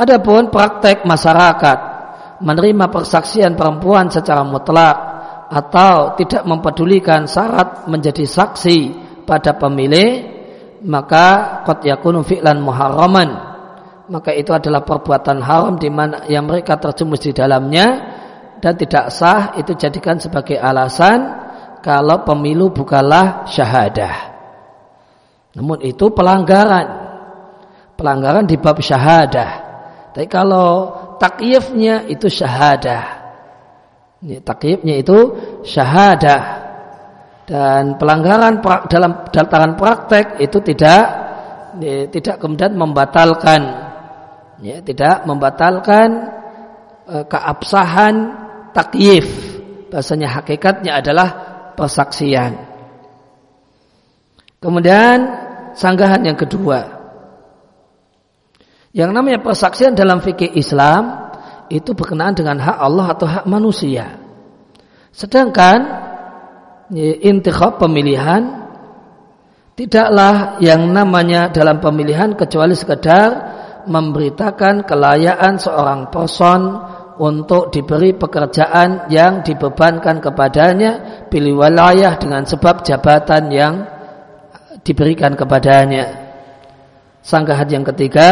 Adapun praktek masyarakat menerima persaksian perempuan secara mutlak atau tidak mempedulikan syarat menjadi saksi pada pemilih maka qad yakunu fi'lan muharraman. Maka itu adalah perbuatan haram di mana yang mereka terjumus di dalamnya dan tidak sah itu jadikan sebagai alasan kalau pemilu bukanlah syahadah. Namun itu pelanggaran. Pelanggaran di bab syahadah tapi kalau takyifnya itu syahadah. Takyifnya itu syahadah. Dan pelanggaran dalam dataran praktek itu tidak tidak kemudian membatalkan ya, tidak membatalkan e, keabsahan takyif. Bahasanya hakikatnya adalah persaksian. Kemudian sanggahan yang kedua yang namanya persaksian dalam fikih Islam itu berkenaan dengan hak Allah atau hak manusia. Sedangkan intikhab pemilihan tidaklah yang namanya dalam pemilihan kecuali sekedar memberitakan kelayakan seorang person untuk diberi pekerjaan yang dibebankan kepadanya pilih wilayah dengan sebab jabatan yang diberikan kepadanya. Sanggahan yang ketiga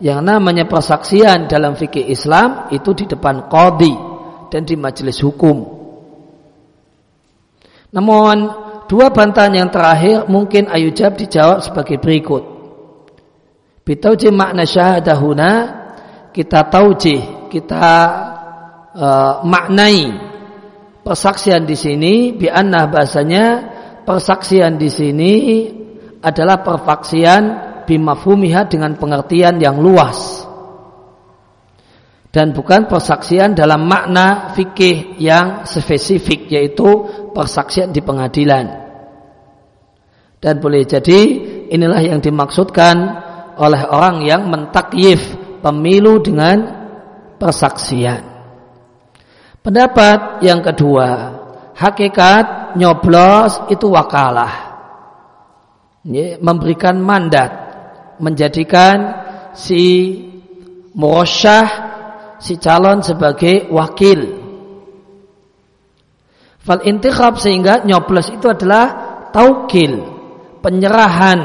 yang namanya persaksian dalam fikih Islam itu di depan qadi dan di majelis hukum. Namun dua bantahan yang terakhir mungkin ayujab dijawab sebagai berikut. Bitauji makna syahadahuna kita tauji, kita uh, maknai persaksian di sini biannah bahasanya persaksian di sini adalah persaksian bimafhumiha dengan pengertian yang luas. Dan bukan persaksian dalam makna fikih yang spesifik yaitu persaksian di pengadilan. Dan boleh jadi inilah yang dimaksudkan oleh orang yang mentakyif pemilu dengan persaksian. Pendapat yang kedua hakikat nyoblos itu wakalah. Memberikan mandat menjadikan si murosyah si calon sebagai wakil. Fal intikhab sehingga nyoblos itu adalah taukil, penyerahan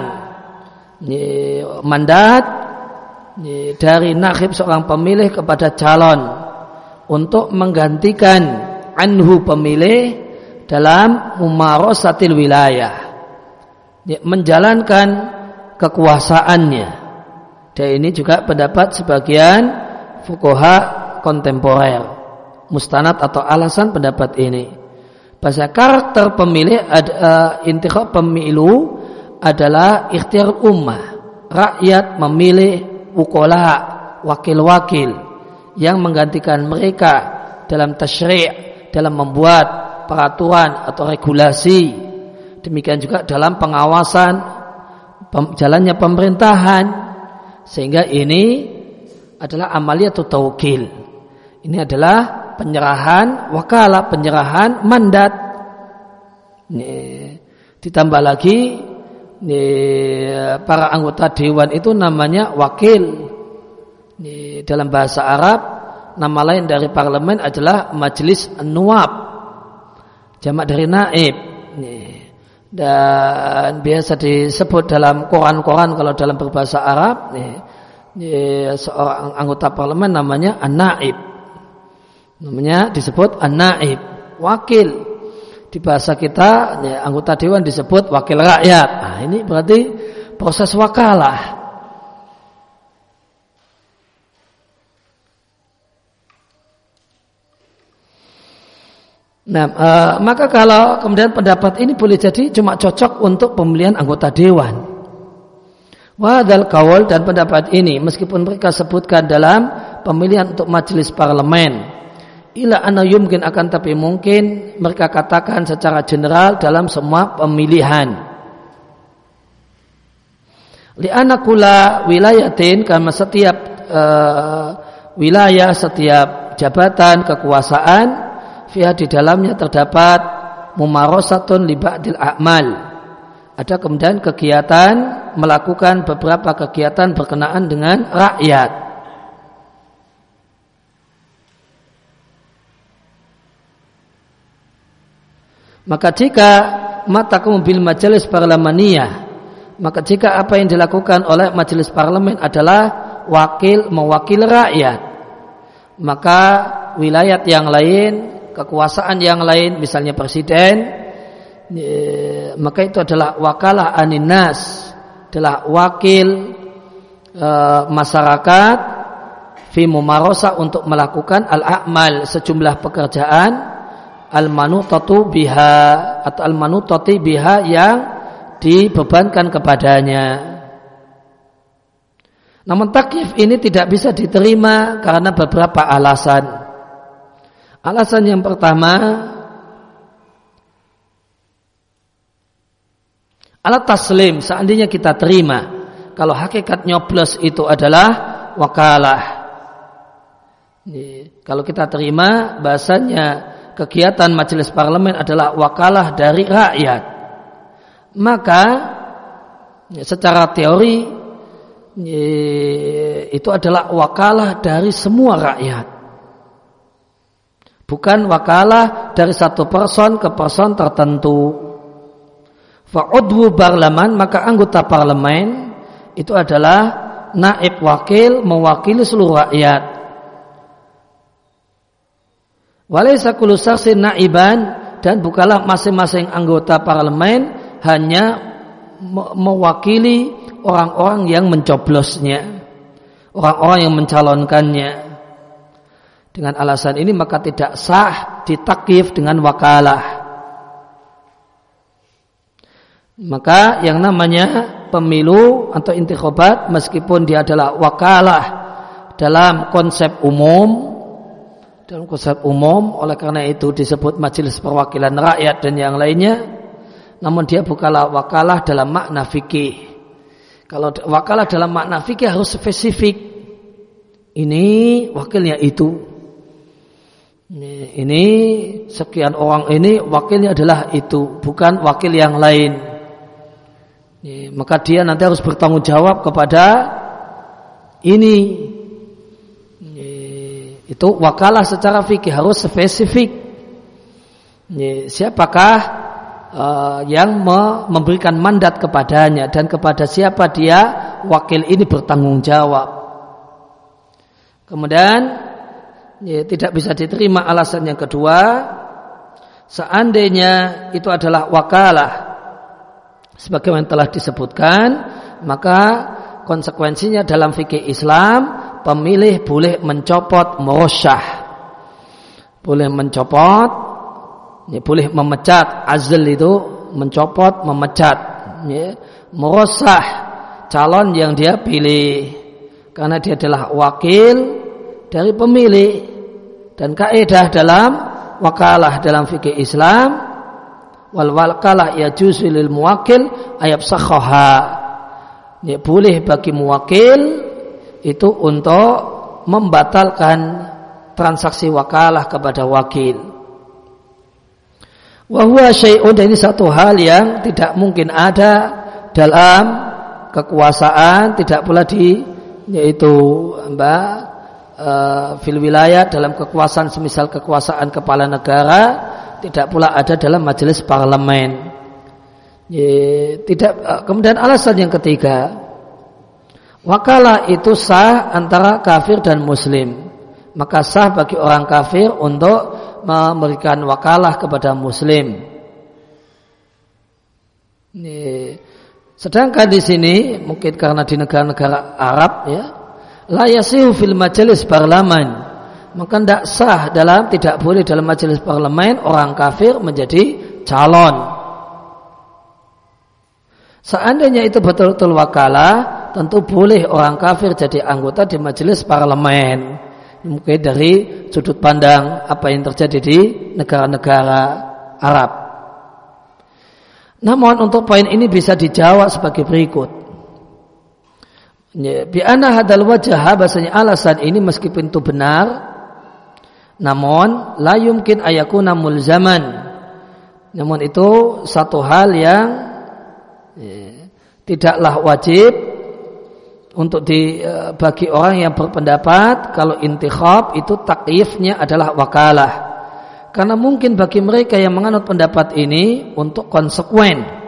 mandat dari nakhib seorang pemilih kepada calon untuk menggantikan anhu pemilih dalam mumarosatil wilayah menjalankan kekuasaannya. Dan ini juga pendapat sebagian fukoha kontemporer. Mustanad atau alasan pendapat ini. Bahasa karakter pemilih uh, pemilu adalah ikhtiar ummah. Rakyat memilih ukola, wakil-wakil yang menggantikan mereka dalam tasyri' dalam membuat peraturan atau regulasi. Demikian juga dalam pengawasan jalannya pemerintahan. Sehingga ini adalah atau taukil. Ini adalah penyerahan wakalah penyerahan mandat. Ini, ditambah lagi ini, para anggota dewan itu namanya wakil. Ini, dalam bahasa Arab nama lain dari parlemen adalah majelis nuab jamak dari naib. Ini, dan biasa disebut dalam koran-koran kalau dalam berbahasa Arab ini, ini, seorang anggota parlemen namanya an-naib. Namanya disebut an-naib wakil. Di bahasa kita ya, anggota dewan disebut wakil rakyat. Nah ini berarti proses wakalah Nah, e, maka kalau kemudian pendapat ini boleh jadi cuma cocok untuk pemilihan anggota dewan. Wadal kawal dan pendapat ini meskipun mereka sebutkan dalam pemilihan untuk majelis parlemen ila ana yumkin akan tapi mungkin mereka katakan secara general dalam semua pemilihan. Li anakula wilayatin karena setiap uh, wilayah setiap jabatan kekuasaan fiha di dalamnya terdapat mumarosatun li ba'dil a'mal. Ada kemudian kegiatan melakukan beberapa kegiatan berkenaan dengan rakyat. Maka jika mata mobil majelis parlemeniyah, maka jika apa yang dilakukan oleh majelis parlemen adalah wakil mewakil rakyat, maka wilayah yang lain, kekuasaan yang lain, misalnya presiden, maka itu adalah wakalah aninas, adalah wakil e, masyarakat fi mumarosa untuk melakukan al-a'mal sejumlah pekerjaan al-manutatu biha atau al-manutati biha yang dibebankan kepadanya. Namun takyif ini tidak bisa diterima karena beberapa alasan. Alasan yang pertama, alat taslim seandainya kita terima kalau hakikat nyoblos itu adalah wakalah. Kalau kita terima bahasanya kegiatan majelis parlemen adalah wakalah dari rakyat. Maka secara teori itu adalah wakalah dari semua rakyat. Bukan wakalah dari satu person ke person tertentu. Fa'udwu parlemen maka anggota parlemen itu adalah naib wakil mewakili seluruh rakyat Walaysa kullu naiban dan bukalah masing-masing anggota parlemen hanya mewakili orang-orang yang mencoblosnya, orang-orang yang mencalonkannya. Dengan alasan ini maka tidak sah ditakif dengan wakalah. Maka yang namanya pemilu atau intikhobat meskipun dia adalah wakalah dalam konsep umum dalam konsep umum oleh karena itu disebut majelis perwakilan rakyat dan yang lainnya namun dia bukanlah wakalah dalam makna fikih. Kalau wakalah dalam makna fikih harus spesifik. Ini wakilnya itu ini, sekian orang ini wakilnya adalah itu bukan wakil yang lain maka dia nanti harus bertanggung jawab kepada ini itu wakalah secara fikih harus spesifik. Siapakah uh, yang memberikan mandat kepadanya dan kepada siapa dia wakil ini bertanggung jawab. Kemudian ya, tidak bisa diterima alasan yang kedua, seandainya itu adalah wakalah, sebagaimana telah disebutkan, maka konsekuensinya dalam fikih Islam pemilih boleh mencopot merosyah boleh mencopot ya, boleh memecat. Azl itu mencopot memecat. Ya, merosah calon yang dia pilih. Karena dia adalah wakil dari pemilih dan kaidah dalam wakalah dalam fikih Islam wal wakalah ya juzulil muwakil ayat sakhaha ya, boleh bagi muwakil itu untuk membatalkan transaksi wakalah kepada wakil. Wahwa syai'un ini satu hal yang tidak mungkin ada dalam kekuasaan, tidak pula di yaitu mbak uh, fil wilayah dalam kekuasaan semisal kekuasaan kepala negara tidak pula ada dalam majelis parlemen. Ya, tidak uh, kemudian alasan yang ketiga wakalah itu sah antara kafir dan muslim. Maka sah bagi orang kafir untuk memberikan wakalah kepada muslim. Ini Sedangkan di sini mungkin karena di negara-negara Arab ya, la yasihu fil majelis parlemen. Maka tidak sah dalam tidak boleh dalam majelis parlemen orang kafir menjadi calon. Seandainya itu betul-betul wakalah, tentu boleh orang kafir jadi anggota di majelis parlemen. Mungkin dari sudut pandang apa yang terjadi di negara-negara Arab. Namun untuk poin ini bisa dijawab sebagai berikut. Ya, bi anna hadal wajah bahasanya alasan ini meskipun itu benar namun la yumkin ayakuna mulzaman. Namun itu satu hal yang ya, tidaklah wajib untuk di eh, bagi orang yang berpendapat kalau intikhab itu takyifnya adalah wakalah. Karena mungkin bagi mereka yang menganut pendapat ini untuk konsekuen.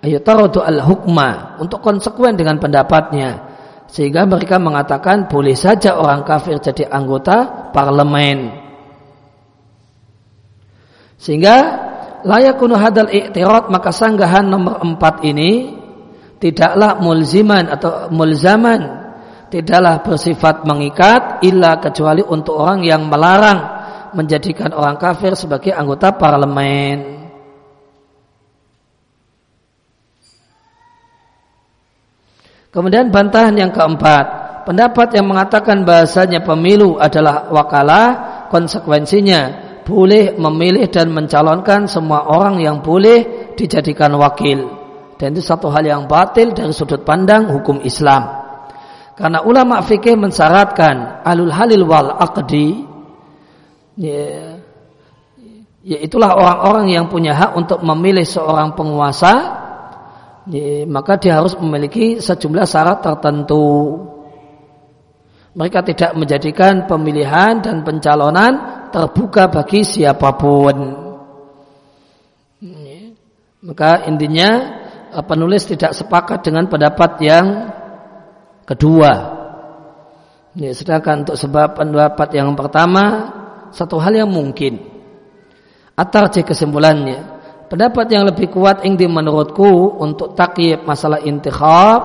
Ayo tarudu al-hukma. Untuk konsekuen dengan pendapatnya. Sehingga mereka mengatakan boleh saja orang kafir jadi anggota parlemen. Sehingga layakunu hadal i'tirat maka sanggahan nomor empat ini tidaklah mulziman atau mulzaman tidaklah bersifat mengikat illa kecuali untuk orang yang melarang menjadikan orang kafir sebagai anggota parlemen. Kemudian bantahan yang keempat, pendapat yang mengatakan bahasanya pemilu adalah wakalah, konsekuensinya boleh memilih dan mencalonkan semua orang yang boleh dijadikan wakil. Dan itu satu hal yang batil dari sudut pandang hukum Islam. Karena ulama fikih mensyaratkan alul halil wal aqdi ya, ya itulah orang-orang yang punya hak untuk memilih seorang penguasa ya, maka dia harus memiliki sejumlah syarat tertentu mereka tidak menjadikan pemilihan dan pencalonan terbuka bagi siapa pun ya, maka intinya eh, penulis tidak sepakat dengan pendapat yang kedua ya, sedangkan untuk sebab pendapat yang pertama satu hal yang mungkin. Atarji kesimpulannya. Pendapat yang lebih kuat ingdi menurutku untuk takyib masalah intikhab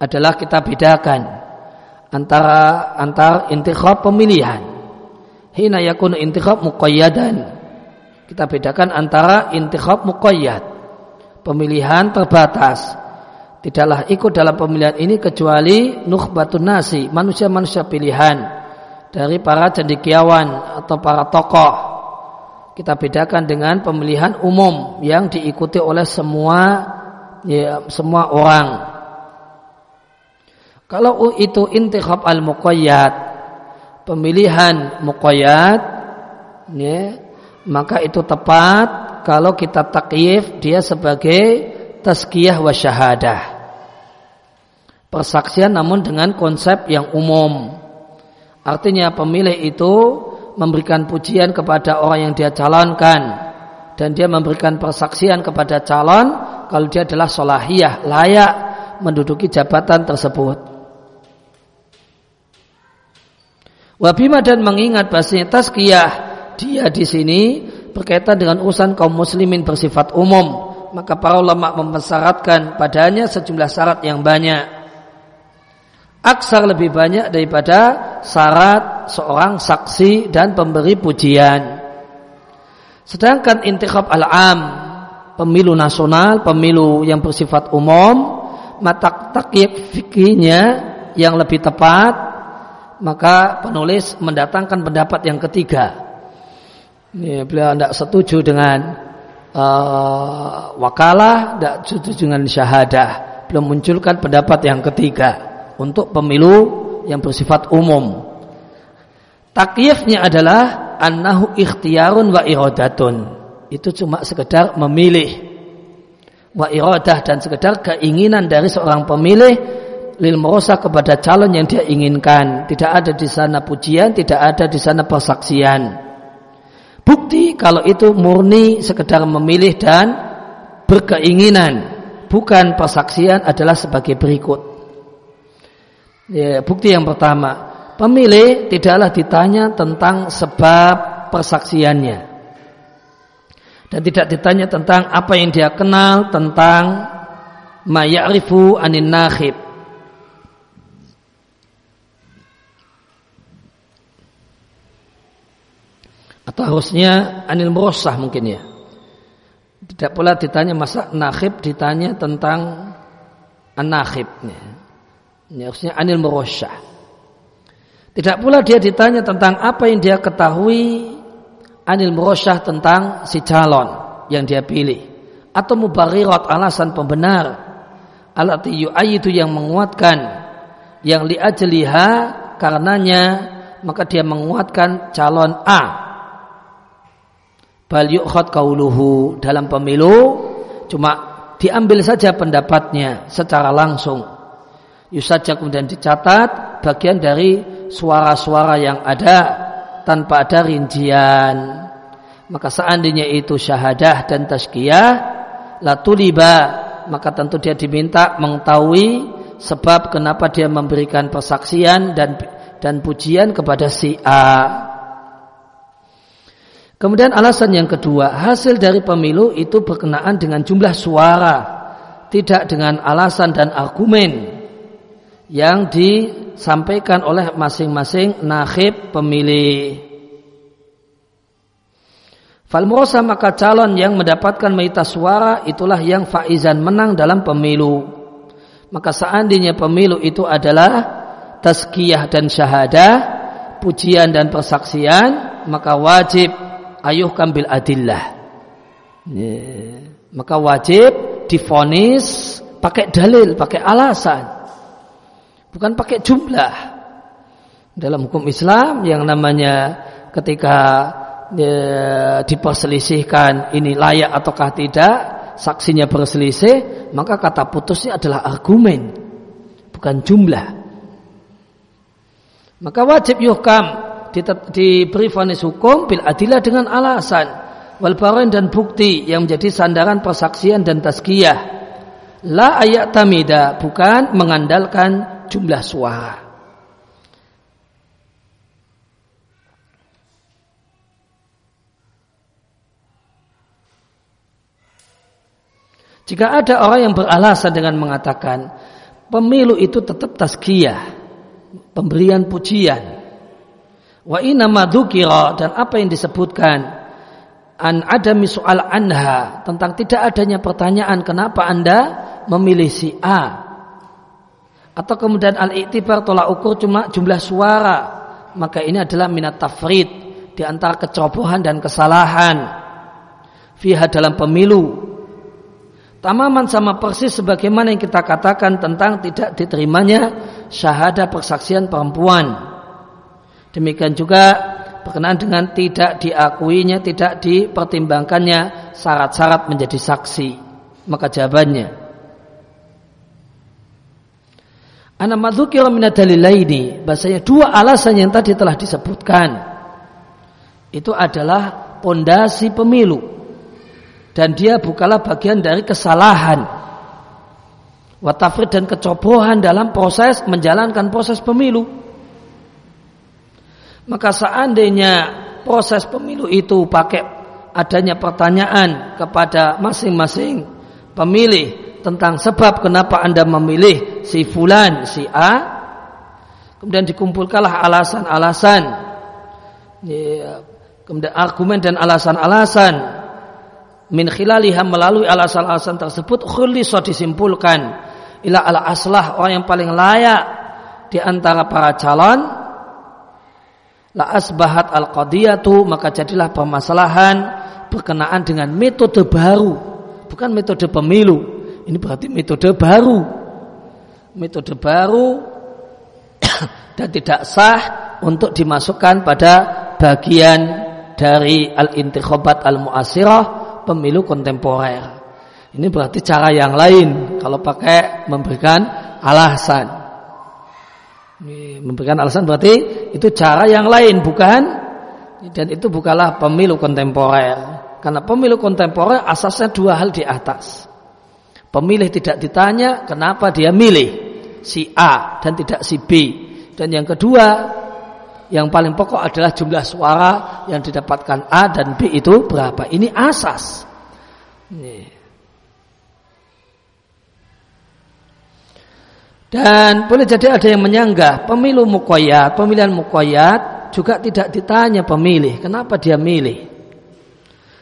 adalah kita bedakan antara antar intikhab pemilihan. Hina yakun intikhab muqayyadan. Kita bedakan antara intikhab muqayyad. Pemilihan terbatas. Tidaklah ikut dalam pemilihan ini kecuali nukhbatun nasi, manusia-manusia pilihan dari para cendekiawan atau para tokoh. Kita bedakan dengan pemilihan umum yang diikuti oleh semua ya, semua orang. Kalau itu intikhab al-muqayyad, pemilihan muqayyad, ya, maka itu tepat kalau kita takyif dia sebagai tazkiyah wa syahadah. Persaksian namun dengan konsep yang umum. Artinya pemilih itu memberikan pujian kepada orang yang dia calonkan dan dia memberikan persaksian kepada calon kalau dia adalah solahiyah layak menduduki jabatan tersebut. Wabima dan mengingat bahasanya tazkiyah dia di sini berkaitan dengan urusan kaum muslimin bersifat umum. Maka para ulama mempersyaratkan padanya sejumlah syarat yang banyak aksar lebih banyak daripada syarat seorang saksi dan pemberi pujian. Sedangkan intikhab al-am, pemilu nasional, pemilu yang bersifat umum, mata takyib fikihnya yang lebih tepat, maka penulis mendatangkan pendapat yang ketiga. Ini beliau tidak setuju dengan uh, wakalah, tidak setuju dengan syahadah. Belum munculkan pendapat yang ketiga untuk pemilu yang bersifat umum. takyifnya adalah annahu ikhtiyarun wa iradatun itu cuma sekedar memilih wa iradah dan sekedar keinginan dari seorang pemilih lil merosa kepada calon yang dia inginkan. Tidak ada di sana pujian, tidak ada di sana persaksian. Bukti kalau itu murni sekedar memilih dan berkeinginan, bukan persaksian adalah sebagai berikut. Ya, bukti yang pertama, pemilih tidaklah ditanya tentang sebab persaksiannya. Dan tidak ditanya tentang apa yang dia kenal tentang mayarifu anin nakhib. Atau harusnya anil merosah mungkin ya. Tidak pula ditanya masa nakhib ditanya tentang an-nakhib ini harusnya anil merosah tidak pula dia ditanya tentang apa yang dia ketahui anil murosyah tentang si calon yang dia pilih. Atau mubarirat alasan pembenar. Alati itu yang menguatkan yang liajliha karenanya maka dia menguatkan calon A. Bal kauluhu dalam pemilu cuma diambil saja pendapatnya secara langsung yusaja kemudian dicatat bagian dari suara-suara yang ada tanpa ada rincian. Maka seandainya itu syahadah dan tazkiyah, la tuliba, maka tentu dia diminta mengetahui sebab kenapa dia memberikan persaksian dan dan pujian kepada si A. Kemudian alasan yang kedua, hasil dari pemilu itu berkenaan dengan jumlah suara, tidak dengan alasan dan argumen yang disampaikan oleh masing-masing nakhib pemilih. Falmurosa maka calon yang mendapatkan mayoritas suara itulah yang faizan menang dalam pemilu. Maka seandainya pemilu itu adalah tazkiyah dan syahadah, pujian dan persaksian, maka wajib ayuh kambil adillah. Maka wajib difonis pakai dalil, pakai alasan. Bukan pakai jumlah. Dalam hukum Islam yang namanya ketika diperselisihkan ini layak ataukah tidak, saksinya berselisih, maka kata putusnya adalah argumen, bukan jumlah. Maka wajib yuhkam diberi vonis hukum bil adilah dengan alasan wal dan bukti yang menjadi sandaran persaksian dan tazkiyah. La ayat tamida bukan mengandalkan jumlah suara. Jika ada orang yang beralasan dengan mengatakan pemilu itu tetap tazkiyah, pemberian pujian. Wa inna madzukira dan apa yang disebutkan an adami soal anha tentang tidak adanya pertanyaan kenapa Anda memilih si A atau kemudian al-iktibar tolak ukur cuma jumlah suara maka ini adalah minat tafrid di antara kecerobohan dan kesalahan fiha dalam pemilu Tamaman sama persis sebagaimana yang kita katakan tentang tidak diterimanya syahadah persaksian perempuan. Demikian juga berkenaan dengan tidak diakuinya, tidak dipertimbangkannya syarat-syarat menjadi saksi. Maka jawabannya. Ana madzukira min ini bahasanya dua alasan yang tadi telah disebutkan. Itu adalah pondasi pemilu. Dan dia bukanlah bagian dari kesalahan. Watafrid dan kecerobohan dalam proses menjalankan proses pemilu. Maka seandainya proses pemilu itu pakai adanya pertanyaan kepada masing-masing pemilih tentang sebab kenapa anda memilih si fulan si A. Kemudian dikumpulkanlah alasan-alasan. Kemudian argumen dan alasan-alasan. Min khilaliha melalui alasan-alasan tersebut khulisa disimpulkan. Ila ala aslah orang yang paling layak di antara para calon. La asbahat al qadiyatu maka jadilah permasalahan berkenaan dengan metode baru bukan metode pemilu ini berarti metode baru metode baru [COUGHS] dan tidak sah untuk dimasukkan pada bagian dari al-intikhabat al-mu'asirah pemilu kontemporer. Ini berarti cara yang lain kalau pakai memberikan alasan. Memberikan alasan berarti itu cara yang lain bukan dan itu bukanlah pemilu kontemporer. Karena pemilu kontemporer asasnya dua hal di atas. Pemilih tidak ditanya kenapa dia milih si A dan tidak si B. Dan yang kedua, yang paling pokok adalah jumlah suara yang didapatkan A dan B itu berapa. Ini asas. Dan boleh jadi ada yang menyanggah pemilu mukoyat, pemilihan mukoyat juga tidak ditanya pemilih, kenapa dia milih.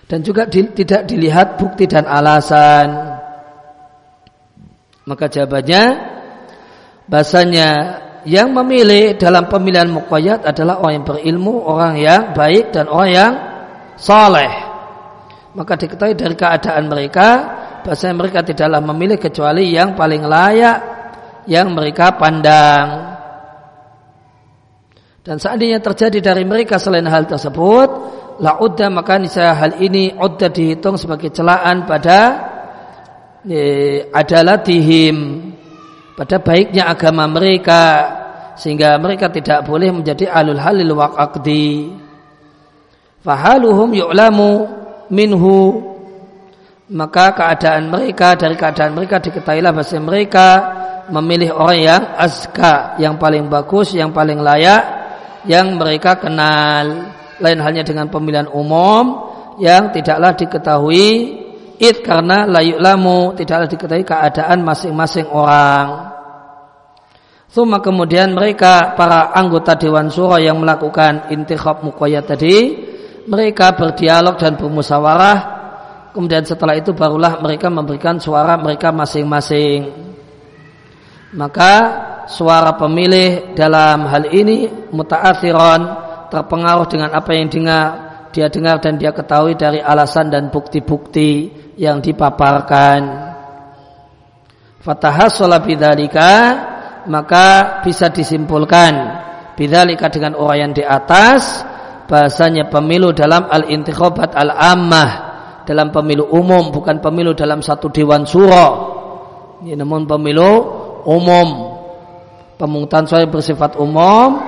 Dan juga di, tidak dilihat bukti dan alasan. Maka jawabannya, bahasanya yang memilih dalam pemilihan mukoyat adalah orang yang berilmu, orang yang baik dan orang yang soleh. Maka diketahui dari keadaan mereka, bahasanya mereka tidaklah memilih kecuali yang paling layak yang mereka pandang. Dan seandainya terjadi dari mereka selain hal tersebut, la udda maka niscaya hal ini udda dihitung sebagai celaan pada adalatihim pada baiknya agama mereka sehingga mereka tidak boleh menjadi alul halil waqdi. Fahaluhum yu'lamu minhu maka keadaan mereka dari keadaan mereka diketahuilah bahasa mereka memilih orang yang azka, yang paling bagus, yang paling layak, yang mereka kenal. Lain halnya dengan pemilihan umum yang tidaklah diketahui it karena layuk lamu tidaklah diketahui keadaan masing-masing orang. Suma kemudian mereka para anggota Dewan Suro yang melakukan intikhab mukoyat tadi mereka berdialog dan bermusyawarah. Kemudian setelah itu barulah mereka memberikan suara mereka masing-masing. Maka suara pemilih dalam hal ini mutaathiron terpengaruh dengan apa yang dengar dia dengar dan dia ketahui dari alasan dan bukti-bukti yang dipaparkan. Fatahassola bidzalika maka bisa disimpulkan bidzalika dengan orang yang di atas bahasanya pemilu dalam al-intikhabat al-ammah dalam pemilu umum bukan pemilu dalam satu dewan suro. Ini namun pemilu umum. Pemungutan suara bersifat umum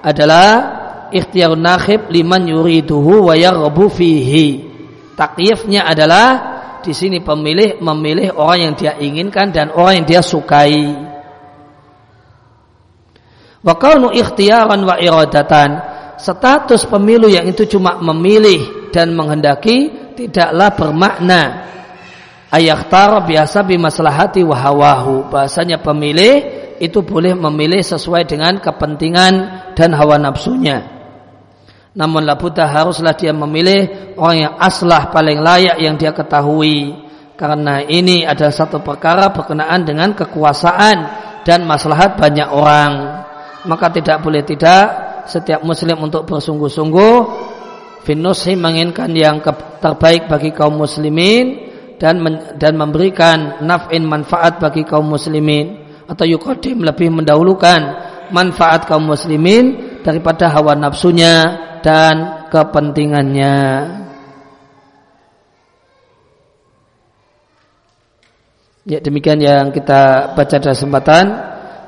adalah ikhtiar nakhib liman yuriduhu wa yarghabu fihi. Takyifnya adalah di sini pemilih memilih orang yang dia inginkan dan orang yang dia sukai. Wa kaunu ikhtiaran wa iradatan. Status pemilu yang itu cuma memilih dan menghendaki tidaklah bermakna ayaktar biasa bimaslahati wahawahu bahasanya pemilih itu boleh memilih sesuai dengan kepentingan dan hawa nafsunya namun labuta haruslah dia memilih orang yang aslah paling layak yang dia ketahui. Karena ini adalah satu perkara berkenaan dengan kekuasaan dan maslahat banyak orang. Maka tidak boleh tidak setiap muslim untuk bersungguh-sungguh finusi menginginkan yang terbaik bagi kaum muslimin dan dan memberikan naf'in manfaat bagi kaum muslimin. Atau yukodim lebih mendahulukan manfaat kaum muslimin daripada hawa nafsunya dan kepentingannya. Ya demikian yang kita baca dalam kesempatan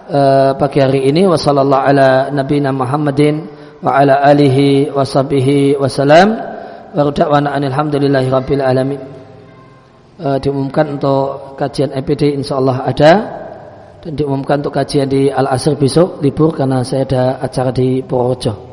uh, pagi hari ini. Wasallallahu ala nabiyina Muhammadin wa ala alihi washabihi wasallam wa da'wana alhamdulillahi rabbil alamin. Uh, diumumkan untuk kajian EPD insya Allah ada diumumkan untuk kajian di Al Asr besok libur karena saya ada acara di Purworejo.